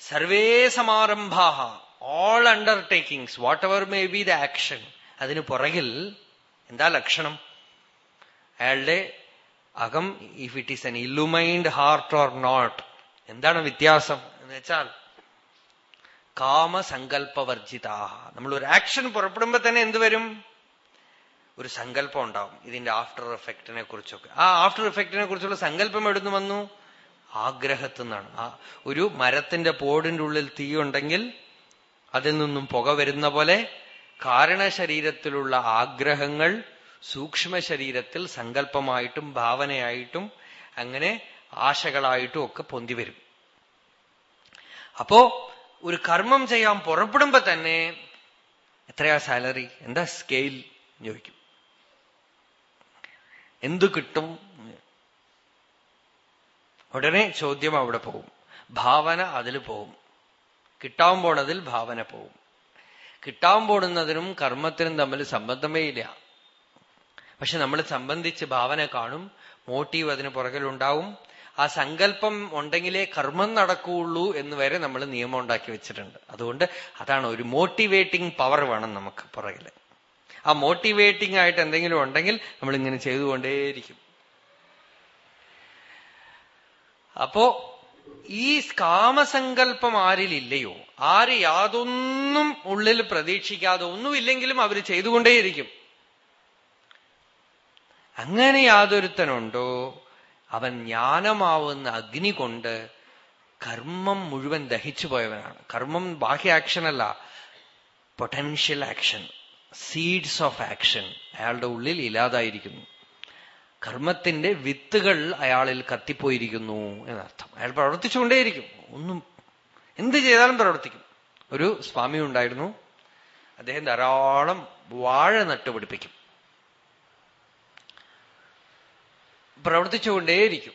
സർവേ സമാരംഭാഹ all undertakings whatever may be the action അതിന് പുറകിൽ എന്താ ലക്ഷണം? അയാളുടെ അകം if it is an illumined heart or not എന്താണ് വ്യത്യാസം എന്ന് വെച്ചാൽ കാമസങ്കല്പവർജിതാഹ നമ്മൾ ഒരു ആക്ഷൻ പുറപ്പെടുമ്പോ തന്നെ എന്ത് വരും? ഒരു സങ്കല്പം ഉണ്ടാവും. ഇതിന്റെ ആഫ്റ്റർ എഫക്റ്റിനെ കുറിച്ചൊക്കെ. ആ ആഫ്റ്റർ എഫക്റ്റിനെ കുറിച്ചുള്ള സങ്കല്പം എവിടുന്ന് വന്നു? ആഗ്രഹത്തു നിന്നാണ്. ആ ഒരു മരത്തിന്റെ പോടിന്റെ ഉള്ളിൽ തീയുണ്ടെങ്കിൽ അതിൽ നിന്നും പുക വരുന്ന പോലെ കാരണശരീരത്തിലുള്ള ആഗ്രഹങ്ങൾ സൂക്ഷ്മ ശരീരത്തിൽ സങ്കല്പമായിട്ടും ഭാവനയായിട്ടും അങ്ങനെ ആശകളായിട്ടും ഒക്കെ പൊന്തി വരും. അപ്പോ ഒരു കർമ്മം ചെയ്യാൻ പുറപ്പെടുമ്പോ തന്നെ എത്രയാ സാലറി? എന്താ സ്കെയിൽ? ചോദിക്കും. എന്തു കിട്ടും? ഉടനെ ചോദ്യം അവിടെ പോകും. ഭാവന അതിൽ പോകും. കിട്ടാൻ പോണതിൽ ഭാവന പോകും. കിട്ടാൻ പോടുന്നതിനും കർമ്മത്തിനും തമ്മിൽ സംബന്ധമേ ഇല്ല. പക്ഷെ നമ്മൾ സംബന്ധിച്ച് ഭാവന കാണും മോട്ടീവ് അതിന് പുറകിലുണ്ടാവും ആ സങ്കല്പം ഉണ്ടെങ്കിലേ കർമ്മം നടക്കുകയുള്ളൂ എന്ന് വരെ നമ്മൾ നിയമം ഉണ്ടാക്കി വെച്ചിട്ടുണ്ട്. അതുകൊണ്ട് അതാണ് ഒരു മോട്ടിവേറ്റിംഗ് പവർ വേണം നമുക്ക് പുറകിൽ ആ മോട്ടിവേറ്റിംഗ് ആയിട്ട് എന്തെങ്കിലും ഉണ്ടെങ്കിൽ നമ്മൾ ഇങ്ങനെ ചെയ്തുകൊണ്ടേയിരിക്കും. അപ്പോ ഈ കാമസങ്കല്പം ആരിലില്ലയോ? ആര് യാതൊന്നും ഉള്ളിൽ പ്രതീക്ഷിക്കാതെ ഒന്നുമില്ലെങ്കിലും അവർ ചെയ്തുകൊണ്ടേയിരിക്കും. അങ്ങനെ യാതൊരുത്തനുണ്ടോ? അവൻ ജ്ഞാനമാവുന്ന അഗ്നി കൊണ്ട് കർമ്മം മുഴുവൻ ദഹിച്ചു പോയവനാണ്. കർമ്മം ബാഹ്യ ആക്ഷൻ അല്ല. Potential action seeds of action അയാളുടെ ഉള്ളിൽ ഇല്ലാതായിരിക്കുന്നു. കർമ്മത്തിന്റെ വിത്തുകൾ അയാളിൽ കത്തിപ്പോയിരിക്കുന്നു എന്നർത്ഥം. അയാൾ പ്രവർത്തിച്ചുകൊണ്ടേയിരിക്കും. ഒന്നും എന്ത് ചെയ്താലും പ്രവർത്തിക്കും. ഒരു സ്വാമി ഉണ്ടായിരുന്നു. അദ്ദേഹം ധാരാളം വാഴ നട്ടുപിടിപ്പിക്കും. പ്രവർത്തിച്ചുകൊണ്ടേയിരിക്കും.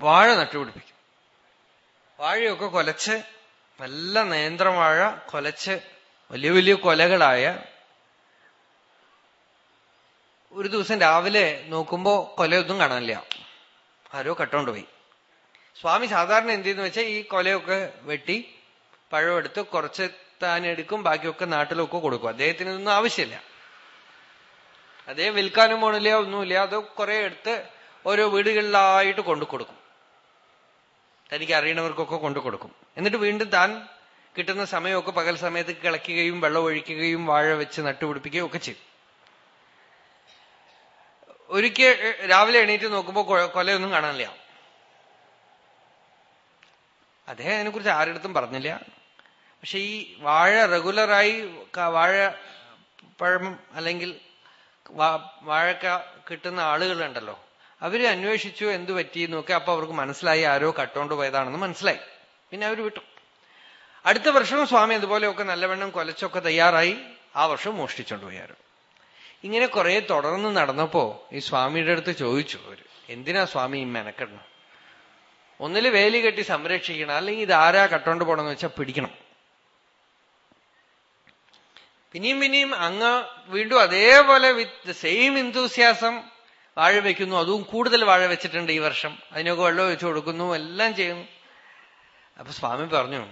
വാഴ നട്ടുപിടിപ്പിക്കും. വാഴയൊക്കെ കൊലച്ച് നല്ല നേന്ത്രവാഴ കൊലച്ച് വലിയ വലിയ കൊലകളായ ഒരു ദിവസം രാവിലെ നോക്കുമ്പോ കൊലയൊന്നും കാണാനില്ല. ആരോ കട്ടോണ്ട് പോയി സ്വാമി സാധാരണ എന്ത് ചെയ്യുന്ന വെച്ചാൽ ഈ കൊലയൊക്കെ വെട്ടി പഴമെടുത്ത് കുറച്ച് താനെടുക്കും ബാക്കിയൊക്കെ നാട്ടിലൊക്കെ കൊടുക്കും. അദ്ദേഹത്തിന് ഇതൊന്നും ആവശ്യമില്ല. അദ്ദേഹം വിൽക്കാനും പോണില്ല ഒന്നുമില്ല. അത് കുറെ എടുത്ത് ഓരോ വീടുകളിലായിട്ട് കൊണ്ടു കൊടുക്കും. തനിക്ക് അറിയണവർക്കൊക്കെ കൊണ്ടു കൊടുക്കും. എന്നിട്ട് വീണ്ടും താൻ കിട്ടുന്ന സമയമൊക്കെ പകൽ സമയത്ത് കിളയ്ക്കുകയും വെള്ളം ഒഴിക്കുകയും വാഴ വെച്ച് നട്ടുപിടിപ്പിക്കുകയും ഒക്കെ ചെയ്യും. ഒരിക്കൽ രാവിലെ എണീറ്റ് നോക്കുമ്പോ കൊലയൊന്നും കാണാനില്ല. അദ്ദേഹം അതിനെക്കുറിച്ച് ആരുടെടുത്തും പറഞ്ഞില്ല. പക്ഷെ ഈ വാഴ റെഗുലറായി വാഴ പഴം അല്ലെങ്കിൽ വാഴക്ക കിട്ടുന്ന ആളുകളുണ്ടല്ലോ. അവർ അന്വേഷിച്ചു എന്ത് പറ്റി എന്നൊക്കെ അപ്പൊ അവർക്ക് മനസ്സിലായി ആരോ കട്ടോണ്ട് പോയതാണെന്ന് മനസ്സിലായി. പിന്നെ അവർ വിട്ടു. അടുത്ത വർഷവും സ്വാമി അതുപോലെയൊക്കെ നല്ലവണ്ണം കൊലച്ചൊക്കെ തയ്യാറായി. ആ വർഷം മോഷ്ടിച്ചോണ്ട് പോയാറ് ഇങ്ങനെ കുറെ തുടർന്ന് നടന്നപ്പോ ഈ സ്വാമിയുടെ അടുത്ത് ചോദിച്ചു അവർ എന്തിനാ സ്വാമി ഈ മെനക്കെടണം? ഒന്നിൽ വേലി കെട്ടി സംരക്ഷിക്കണം അല്ലെങ്കിൽ ഇത് ആരാ കട്ടോണ്ട് പോണെന്ന് വെച്ചാൽ പിടിക്കണം. പിന്നെയും പിന്നെയും അങ്ങ് വീണ്ടും അതേപോലെ വിത്ത് സെയിം ഇന്തൂസിയാസം വാഴ വെക്കുന്നു അതും കൂടുതൽ വാഴ വെച്ചിട്ടുണ്ട് ഈ വർഷം. അതിനൊക്കെ വെള്ളം ഒഴിച്ചു കൊടുക്കുന്നു. എല്ലാം ചെയ്യുന്നു. അപ്പൊ സ്വാമി പറഞ്ഞു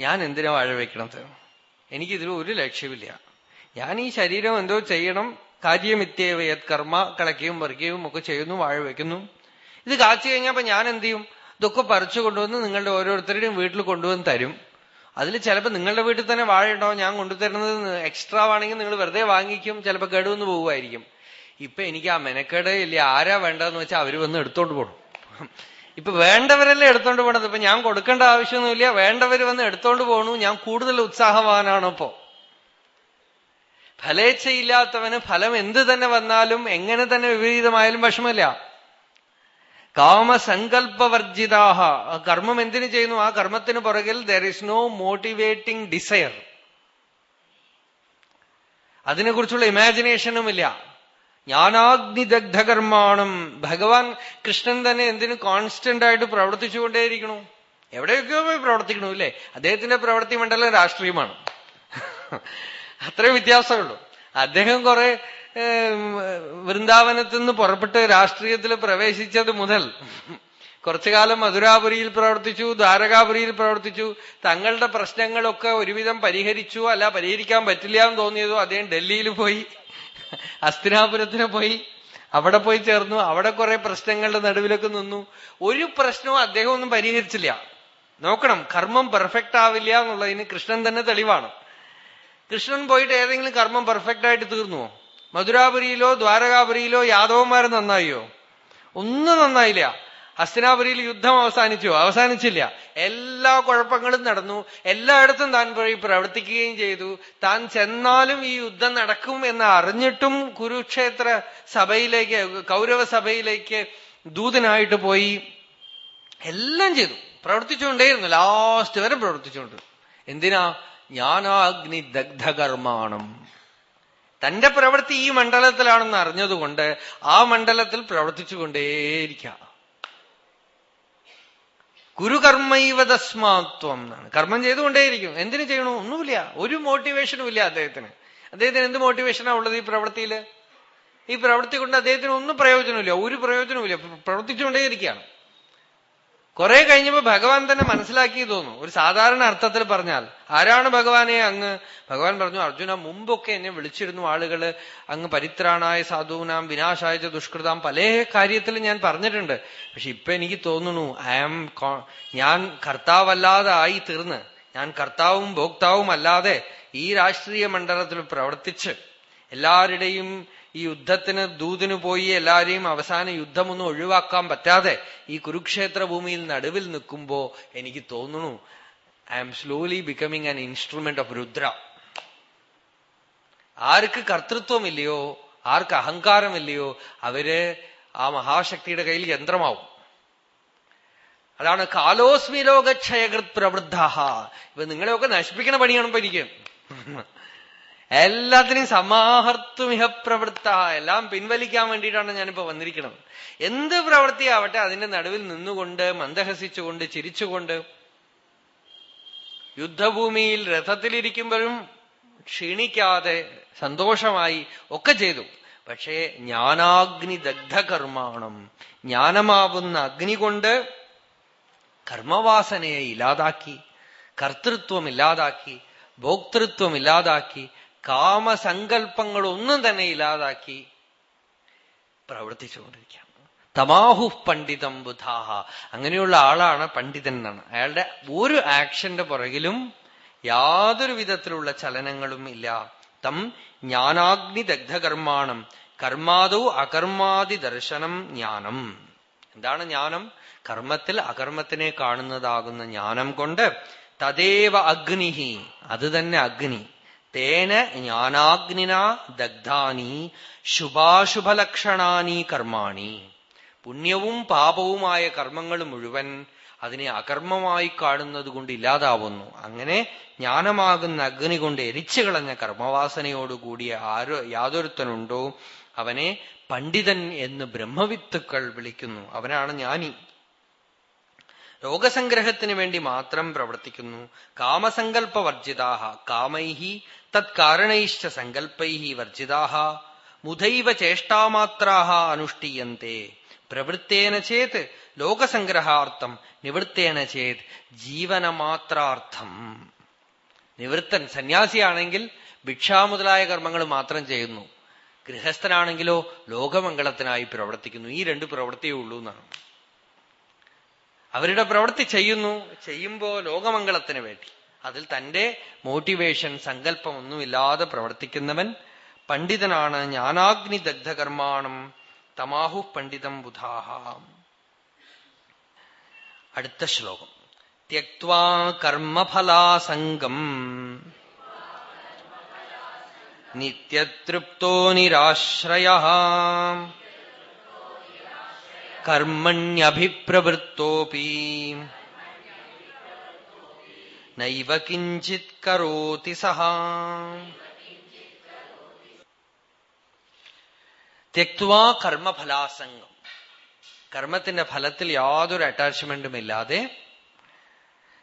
ഞാൻ എന്തിനാ വാഴ വെക്കണത് എനിക്കിതിൽ ഒരു ലക്ഷ്യമില്ല ഞാൻ ഈ ശരീരം എന്തോ ചെയ്യണം. കാര്യമിത്യേവ യത് കർമ്മ കളക്കുകയും പറിക്കുകയും ഒക്കെ ചെയ്യുന്നു വാഴ വെക്കുന്നു ഇത് കാച്ചു കഴിഞ്ഞപ്പോ ഞാൻ എന്ത് ചെയ്യും? ഇതൊക്കെ പറിച്ചു കൊണ്ടുവന്ന് നിങ്ങളുടെ ഓരോരുത്തരുടെയും വീട്ടിൽ കൊണ്ടുവന്ന് തരും. അതിൽ ചിലപ്പോൾ നിങ്ങളുടെ വീട്ടിൽ തന്നെ വാഴ ഉണ്ടാവും ഞാൻ കൊണ്ടുതരുന്നത് എക്സ്ട്രാ ആണെങ്കിൽ നിങ്ങൾ വെറുതെ വാങ്ങിക്കും ചിലപ്പോൾ കേടുവന്ന് പോകുമായിരിക്കും. ഇപ്പൊ എനിക്ക് ആ മെനക്കേട് ഇല്ല ആരാ വേണ്ടതെന്ന് വെച്ചാൽ അവർ വന്ന് എടുത്തോണ്ട് പോകണം ഇപ്പൊ വേണ്ടവരല്ലേ എടുത്തോണ്ട് പോണത്? ഇപ്പൊ ഞാൻ കൊടുക്കേണ്ട ആവശ്യമൊന്നുമില്ല. വേണ്ടവർ വന്ന് എടുത്തോണ്ട് പോകണു ഞാൻ കൂടുതൽ ഉത്സാഹവാനാണ് ഇപ്പോ. ഫലേച്ഛയില്ലാത്തവന് ഫലം എന്ത് തന്നെ വന്നാലും എങ്ങനെ തന്നെ വിപരീതമായാലും വിഷമമില്ല. കാമസങ്കല്പവർജിതാഹ കർമ്മം എന്തിനു ചെയ്യുന്നു? ആ കർമ്മത്തിന് പുറകിൽ there is no motivating desire അതിനെക്കുറിച്ചുള്ള ഇമാജിനേഷനും ഇല്ല ജ്ഞാനാഗ്നിദഗ്ധകർമാണം. ഭഗവാൻ കൃഷ്ണൻ തന്നെ എന്തിനു കോൺസ്റ്റന്റ് ആയിട്ട് പ്രവർത്തിച്ചുകൊണ്ടേയിരിക്കണു എവിടെയൊക്കെയോ പോയി പ്രവർത്തിക്കണു അല്ലേ അദ്ദേഹത്തിന്റെ പ്രവൃത്തി മണ്ഡലം രാഷ്ട്രീയമാണ്. അത്രേ വ്യത്യാസമുള്ളൂ. അദ്ദേഹം കുറെ വൃന്ദാവനത്തിൽ നിന്ന് പുറപ്പെട്ട് രാഷ്ട്രീയത്തിൽ പ്രവേശിച്ചത് മുതൽ കുറച്ചു കാലം മധുരാപുരിയിൽ പ്രവർത്തിച്ചു ദ്വാരകാപുരിയിൽ പ്രവർത്തിച്ചു. തങ്ങളുടെ പ്രശ്നങ്ങളൊക്കെ ഒരുവിധം പരിഹരിച്ചു. അല്ല പരിഹരിക്കാൻ പറ്റില്ല എന്ന് തോന്നിയതോ അദ്ദേഹം ഡൽഹിയിൽ പോയി അസ്തിനാപുരത്തിന് പോയി അവിടെ പോയി ചേർന്നു. അവിടെ കുറെ പ്രശ്നങ്ങളുടെ നടുവിലൊക്കെ നിന്നു. ഒരു പ്രശ്നവും അദ്ദേഹം ഒന്നും പരിഹരിച്ചില്ല. നോക്കണം കർമ്മം പെർഫെക്റ്റ് ആവില്ല എന്നുള്ളതിന് കൃഷ്ണൻ തന്നെ തെളിവാണ്. കൃഷ്ണൻ പോയിട്ട് ഏതെങ്കിലും കർമ്മം പെർഫെക്റ്റ് ആയിട്ട് തീർന്നുവോ? മധുരാപുരിയിലോ ദ്വാരകാപുരിയിലോ യാദവന്മാർ നന്നായോ? ഒന്നും നന്നായില്ല. ഹസ്തിനാപുരിയിൽ യുദ്ധം അവസാനിച്ചു. അവസാനിച്ചില്ല. എല്ലാ കുഴപ്പങ്ങളും നടന്നു. എല്ലായിടത്തും താൻ പോയി പ്രവർത്തിക്കുകയും ചെയ്തു. താൻ ചെന്നാലും ഈ യുദ്ധം നടക്കും എന്ന് അറിഞ്ഞിട്ടും കുരുക്ഷേത്ര സഭയിലേക്ക് കൗരവ സഭയിലേക്ക് ദൂതനായിട്ട് പോയി എല്ലാം ചെയ്തു. പ്രവർത്തിച്ചുകൊണ്ടേയിരുന്നു. ലാസ്റ്റ് വരെ പ്രവർത്തിച്ചുകൊണ്ട്. എന്തിനാ? ജ്ഞാനാഗ്നി ദഗ്ധകർമാണം തന്റെ പ്രവൃത്തി ഈ മണ്ഡലത്തിലാണെന്ന് അറിഞ്ഞതുകൊണ്ട് ആ മണ്ഡലത്തിൽ പ്രവർത്തിച്ചുകൊണ്ടേയിരിക്കാം. ഗുരുകർമ്മൈവ തസ്മാത്വം എന്നാണ്. കർമ്മം ചെയ്തുകൊണ്ടേയിരിക്കും. എന്തിനു ചെയ്യണോ? ഒന്നുമില്ല. ഒരു മോട്ടിവേഷനും ഇല്ല അദ്ദേഹത്തിന്. അദ്ദേഹത്തിന് എന്ത് മോട്ടിവേഷനാ ഉള്ളത് ഈ പ്രവൃത്തിയിൽ ഈ പ്രവൃത്തി കൊണ്ട് അദ്ദേഹത്തിന് ഒന്നും പ്രയോജനമില്ല. ഒരു പ്രയോജനവുമില്ല. പ്രവർത്തിച്ചുകൊണ്ടേയിരിക്കുകയാണ്. കുറെ കഴിഞ്ഞപ്പോ ഭഗവാൻ തന്നെ മനസ്സിലാക്കി തോന്നുന്നു. ഒരു സാധാരണ അർത്ഥത്തിൽ പറഞ്ഞാൽ ആരാണ് ഭഗവാനെ അങ്ങ്? ഭഗവാൻ പറഞ്ഞു അർജുന മുമ്പൊക്കെ എന്നെ വിളിച്ചിരുന്നു ആളുകൾ. അങ്ങ് പരിത്രാണായ സാധുവിനാം വിനാശായ ദുഷ്കൃതാം പല കാര്യത്തിൽ ഞാൻ പറഞ്ഞിട്ടുണ്ട്. പക്ഷെ ഇപ്പൊ എനിക്ക് തോന്നുന്നു ഐ ആം ഞാൻ കർത്താവല്ലാതെ ആയി തീർന്ന്. ഞാൻ കർത്താവും ഭോക്താവും അല്ലാതെ ഈ രാഷ്ട്രീയ മണ്ഡലത്തിൽ പ്രവർത്തിച്ച് എല്ലാവരുടെയും ഈ യുദ്ധത്തിന് ദൂതിന് പോയി എല്ലാരെയും അവസാന യുദ്ധമൊന്നും ഒഴിവാക്കാൻ പറ്റാതെ ഈ കുരുക്ഷേത്ര ഭൂമിയിൽ നടുവിൽ നിൽക്കുമ്പോ എനിക്ക് തോന്നുന്നു I am slowly becoming an instrument of Rudra ആർക്ക് കർത്തൃത്വമില്ലയോ ആർക്ക് അഹങ്കാരമില്ലയോ അവർ ആ മഹാശക്തിയുടെ കയ്യിൽ യന്ത്രമാവും. അതാണ് കാലോസ്മി ലോകക്ഷയകൃത് പ്രവൃദ്ധ ഇപ്പൊ നിങ്ങളെയൊക്കെ നശിപ്പിക്കണ പണിയാണ് ഇപ്പൊ എല്ലാത്തിനെയും സമാഹർത്തുമിഹപ്രവൃത്ത എല്ലാം പിൻവലിക്കാൻ വേണ്ടിയിട്ടാണ് ഞാനിപ്പോ വന്നിരിക്കുന്നത്. എന്ത് പ്രവൃത്തിയാവട്ടെ അതിന്റെ നടുവിൽ നിന്നുകൊണ്ട് മന്ദഹസിച്ചുകൊണ്ട് ചിരിച്ചുകൊണ്ട് യുദ്ധഭൂമിയിൽ രഥത്തിലിരിക്കുമ്പോഴും ക്ഷീണിക്കാതെ സന്തോഷമായി ഒക്കെ ചെയ്തു. പക്ഷേ ജ്ഞാനാഗ്നി ദഗ്ധകർമാണം ജ്ഞാനമാവുന്ന അഗ്നി കൊണ്ട് കർമ്മവാസനയെ ഇല്ലാതാക്കി കർത്തൃത്വം ഇല്ലാതാക്കി ഭോക്തൃത്വം ഇല്ലാതാക്കി കാമസങ്കല്പങ്ങളൊന്നും തന്നെ ഇല്ലാതാക്കി പ്രവർത്തിച്ചുകൊണ്ടിരിക്കുകയാണ്. തമാഹു പണ്ഡിതം ബുധാഹ. അങ്ങനെയുള്ള ആളാണ് പണ്ഡിതൻ എന്നാണ്. അയാളുടെ ഒരു ആക്ഷന്റെ പുറകിലും യാതൊരു വിധത്തിലുള്ള ചലനങ്ങളും ഇല്ല. തം ജ്ഞാനാഗ്നി ദഗ്ധകർമാണം. കർമാദോ അകർമാതി ദർശനം ജ്ഞാനം. എന്താണ് ജ്ഞാനം? കർമ്മത്തിൽ അകർമ്മത്തിനെ കാണുന്നതാകുന്ന ജ്ഞാനം കൊണ്ട് തദേവ അഗ്നിഹി. അത് തന്നെ അഗ്നി. തേന ജ്ഞാനാഗ്നിന ദഗ്ധാനി ശുഭാശുഭലക്ഷണാനി കർമാണി പുണ്യവും പാപവുമായ കർമ്മങ്ങൾ മുഴുവൻ അതിനെ അകർമ്മമായി കാണുന്നത് കൊണ്ട് ഇല്ലാതാവുന്നു. അങ്ങനെ ജ്ഞാനമാകുന്ന അഗ്നി കൊണ്ട് എരിച്ചു കളഞ്ഞ കർമ്മവാസനയോടുകൂടിയ ആരോ യാതൊരുത്തനുണ്ടോ? അവനെ പണ്ഡിതൻ എന്ന് ബ്രഹ്മവിത്തുക്കൾ വിളിക്കുന്നു. അവനാണ് ജ്ഞാനി. രോഗസംഗ്രഹത്തിന് വേണ്ടി മാത്രം പ്രവർത്തിക്കുന്നു. കാമസങ്കല്പവർജിതാഹ കാമൈഹി തത്കാരണൈശ്ച സങ്കൽപ്പൈ വർജിതാഹ മുതൈവ ചേഷ്ടാമാത്രാഹ അനുഷ്ഠീയന്തെ പ്രവൃത്തേന ചേത് ലോകസംഗ്രഹാർത്ഥം നിവൃത്തേന ചേത് ജീവനമാത്രാർത്ഥം നിവൃത്തൻ സന്യാസിയാണെങ്കിൽ ഭിക്ഷാ മുതലായ കർമ്മങ്ങൾ മാത്രം ചെയ്യുന്നു. ഗൃഹസ്ഥനാണെങ്കിലോ ലോകമംഗളത്തിനായി പ്രവർത്തിക്കുന്നു. ഈ രണ്ട് പ്രവൃത്തിയേ ഉള്ളൂ എന്നാണ്. അവരുടെ പ്രവൃത്തി ചെയ്യുന്നു. ചെയ്യുമ്പോ ലോകമംഗളത്തിന് വേണ്ടി. അതിൽ തന്റെ മോട്ടിവേഷൻ സങ്കല്പം ഒന്നുമില്ലാതെ പ്രവർത്തിക്കുന്നവൻ പണ്ഡിതനാണ്. ജ്ഞാനാഗ്നി ദഗ്ധകർമാണം തമാഹു പണ്ഡിതം ബുധാഹ. അടുത്ത ശ്ലോകം. ത്യക്വാ കർമ്മഫലാസംഗം. നിത്യതൃപ്തോ നിരാശ്രയ. കർമ്മണ്യഭിപ്രവൃത്തോപി. നൈവ കിഞ്ചിത് കരോതി സഹ തെക്വാ കർമ്മഫലാസംഗം കർമ്മത്തിന്റെ ഫലത്തിൽ യാതൊരു അറ്റാച്ച്മെന്റും ഇല്ലാതെ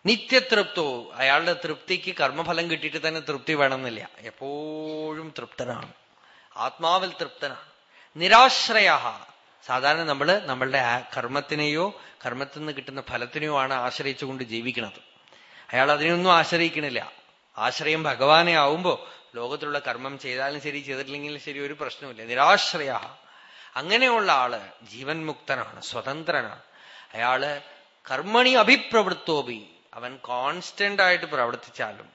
നിത്യതൃപ്തോ അയാളുടെ തൃപ്തിക്ക് കർമ്മഫലം കിട്ടിയിട്ട് തന്നെ തൃപ്തി വേണമെന്നില്ല. എപ്പോഴും തൃപ്തനാണ്. ആത്മാവിൽ തൃപ്തനാണ്. നിരാശ്രയ. സാധാരണ നമ്മൾ നമ്മളുടെ കർമ്മത്തിനെയോ കർമ്മത്തിൽ നിന്ന് കിട്ടുന്ന ഫലത്തിനെയോ ആണ് ആശ്രയിച്ചുകൊണ്ട് ജീവിക്കുന്നത്. അയാൾ അതിനൊന്നും ആശ്രയിക്കണില്ല. ആശ്രയം ഭഗവാനെ ആവുമ്പോ ലോകത്തിലുള്ള കർമ്മം ചെയ്താലും ശരി ചെയ്തിട്ടില്ലെങ്കിലും ശരി ഒരു പ്രശ്നമില്ല നിരാശ്രയ. അങ്ങനെയുള്ള ആൾ ജീവൻ മുക്തനാണ് സ്വതന്ത്രനാണ്. അയാൾ കർമ്മണി അഭിപ്രവൃത്തോപി. അവൻ കോൺസ്റ്റന്റ് ആയിട്ട് പ്രവർത്തിച്ചാലും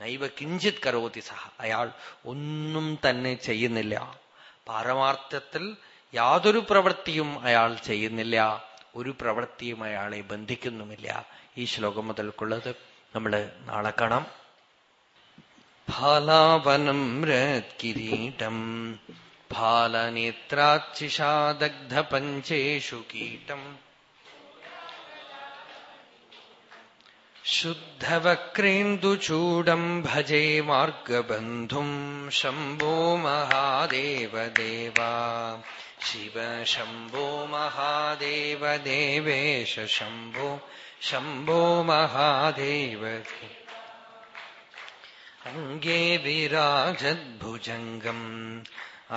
നൈവ കിഞ്ചിത് കരോതി സഹ. അയാൾ ഒന്നും തന്നെ ചെയ്യുന്നില്ല. പാരമാർത്ഥത്തിൽ യാതൊരു പ്രവൃത്തിയും അയാൾ ചെയ്യുന്നില്ല. ഒരു പ്രവൃത്തിയും അയാളെ ബന്ധിക്കുന്നുമില്ല. ഈ ശ്ലോകം മുതൽക്കുള്ളത് നമ്മൾ നാളെ കാണാം ഫാലാവനം രത്കിരീടം फालनेत्राच्चिषादग्धपञ्चेषु कीटम् शुद्धवक्रेन्दुचूडम् भजे मार्गबन्धुम् शम्भो महादेव देवा शिव शम्भो महादेव देवेश शम्भो शम्भो महादेव अङ्गे विराजद्भुजङ्गम्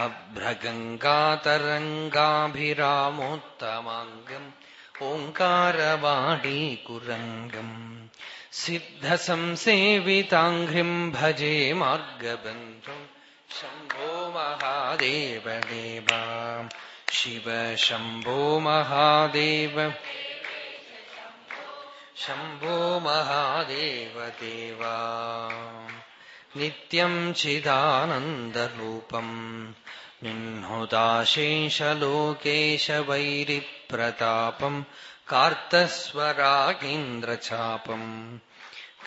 अभ्रगङ्गातरङ्गाभिरामोत्तमाङ्गम् ओङ्कारवाणीकुरङ्गम् सिद्धसंसेविताङ्घ्रिम् भजे मार्गबन्धुम् शम्भो महादेव देवा शिव शम्भो महादेव शम्भो महादेव देवा नित्यम् चिदानन्दरूपम् निह्नुदाशेषलोकेशवैरिप्रतापम् कार्तस्वरागेन्द्रचापम्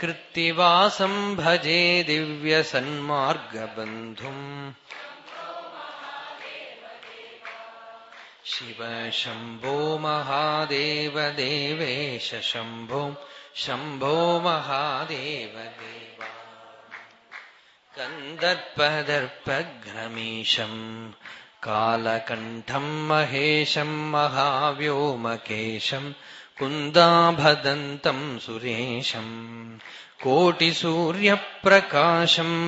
കൃത്തിവാസം ഭജേ ദിവ്യസന്മാർഗബന്ധും ശിവ ശംഭോ മഹാദേവദേവേശ ശംഭോ ശംഭോ മഹാദേവദേവ കന്ദർപ്പദർപ്പഘ്നമീശം കാലകണ്ഠം മഹേശം മഹാവ്യോമകേശം कुन्दाभदन्तम् सुरेशम् कोटिसूर्यप्रकाशम्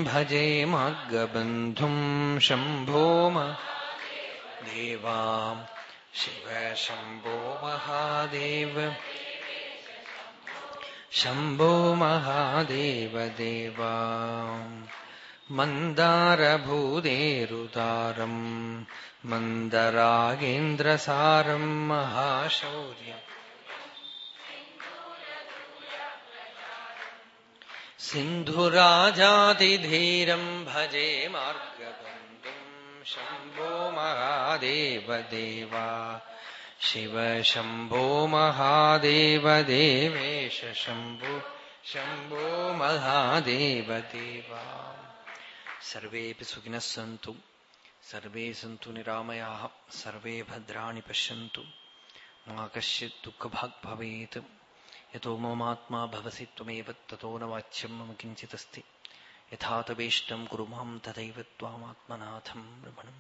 भजे मार्गबन्धुम् शम्भो देवा शिव शम्भो महादेव शम्भो महादेव देवा मन्दारभूदेरुदारम् मन्दरागेन्द्रसारम् महाशौर्यम् സിന്ധുരാജാതിധീരം ഭജേ മാർഗബന്ധം ശംഭോ മഹാദേവദേവ. ശിവ ശംഭോ മഹാദേവദേവേശ ശംഭോ ശംഭോ മഹാദേവദേവ. സർവേ സുഖിനഃ സന്തു സർവേ സന്തു നിരാമയാ സർവേ ഭദ്രാണി പശ്യന്തു. മാ കശ്ചിത് ദുഃഖഭാഗ് ഭവേത് യഥോ മോമാത്മാ ഭവസി ത്വമേവ തഥോ ന വാച്യം മമ കിഞ്ചിതസ്തി യഥാ തവേഷ്ടം കുരു തഥൈവ ത്വാമാത്മനാഥം രമണം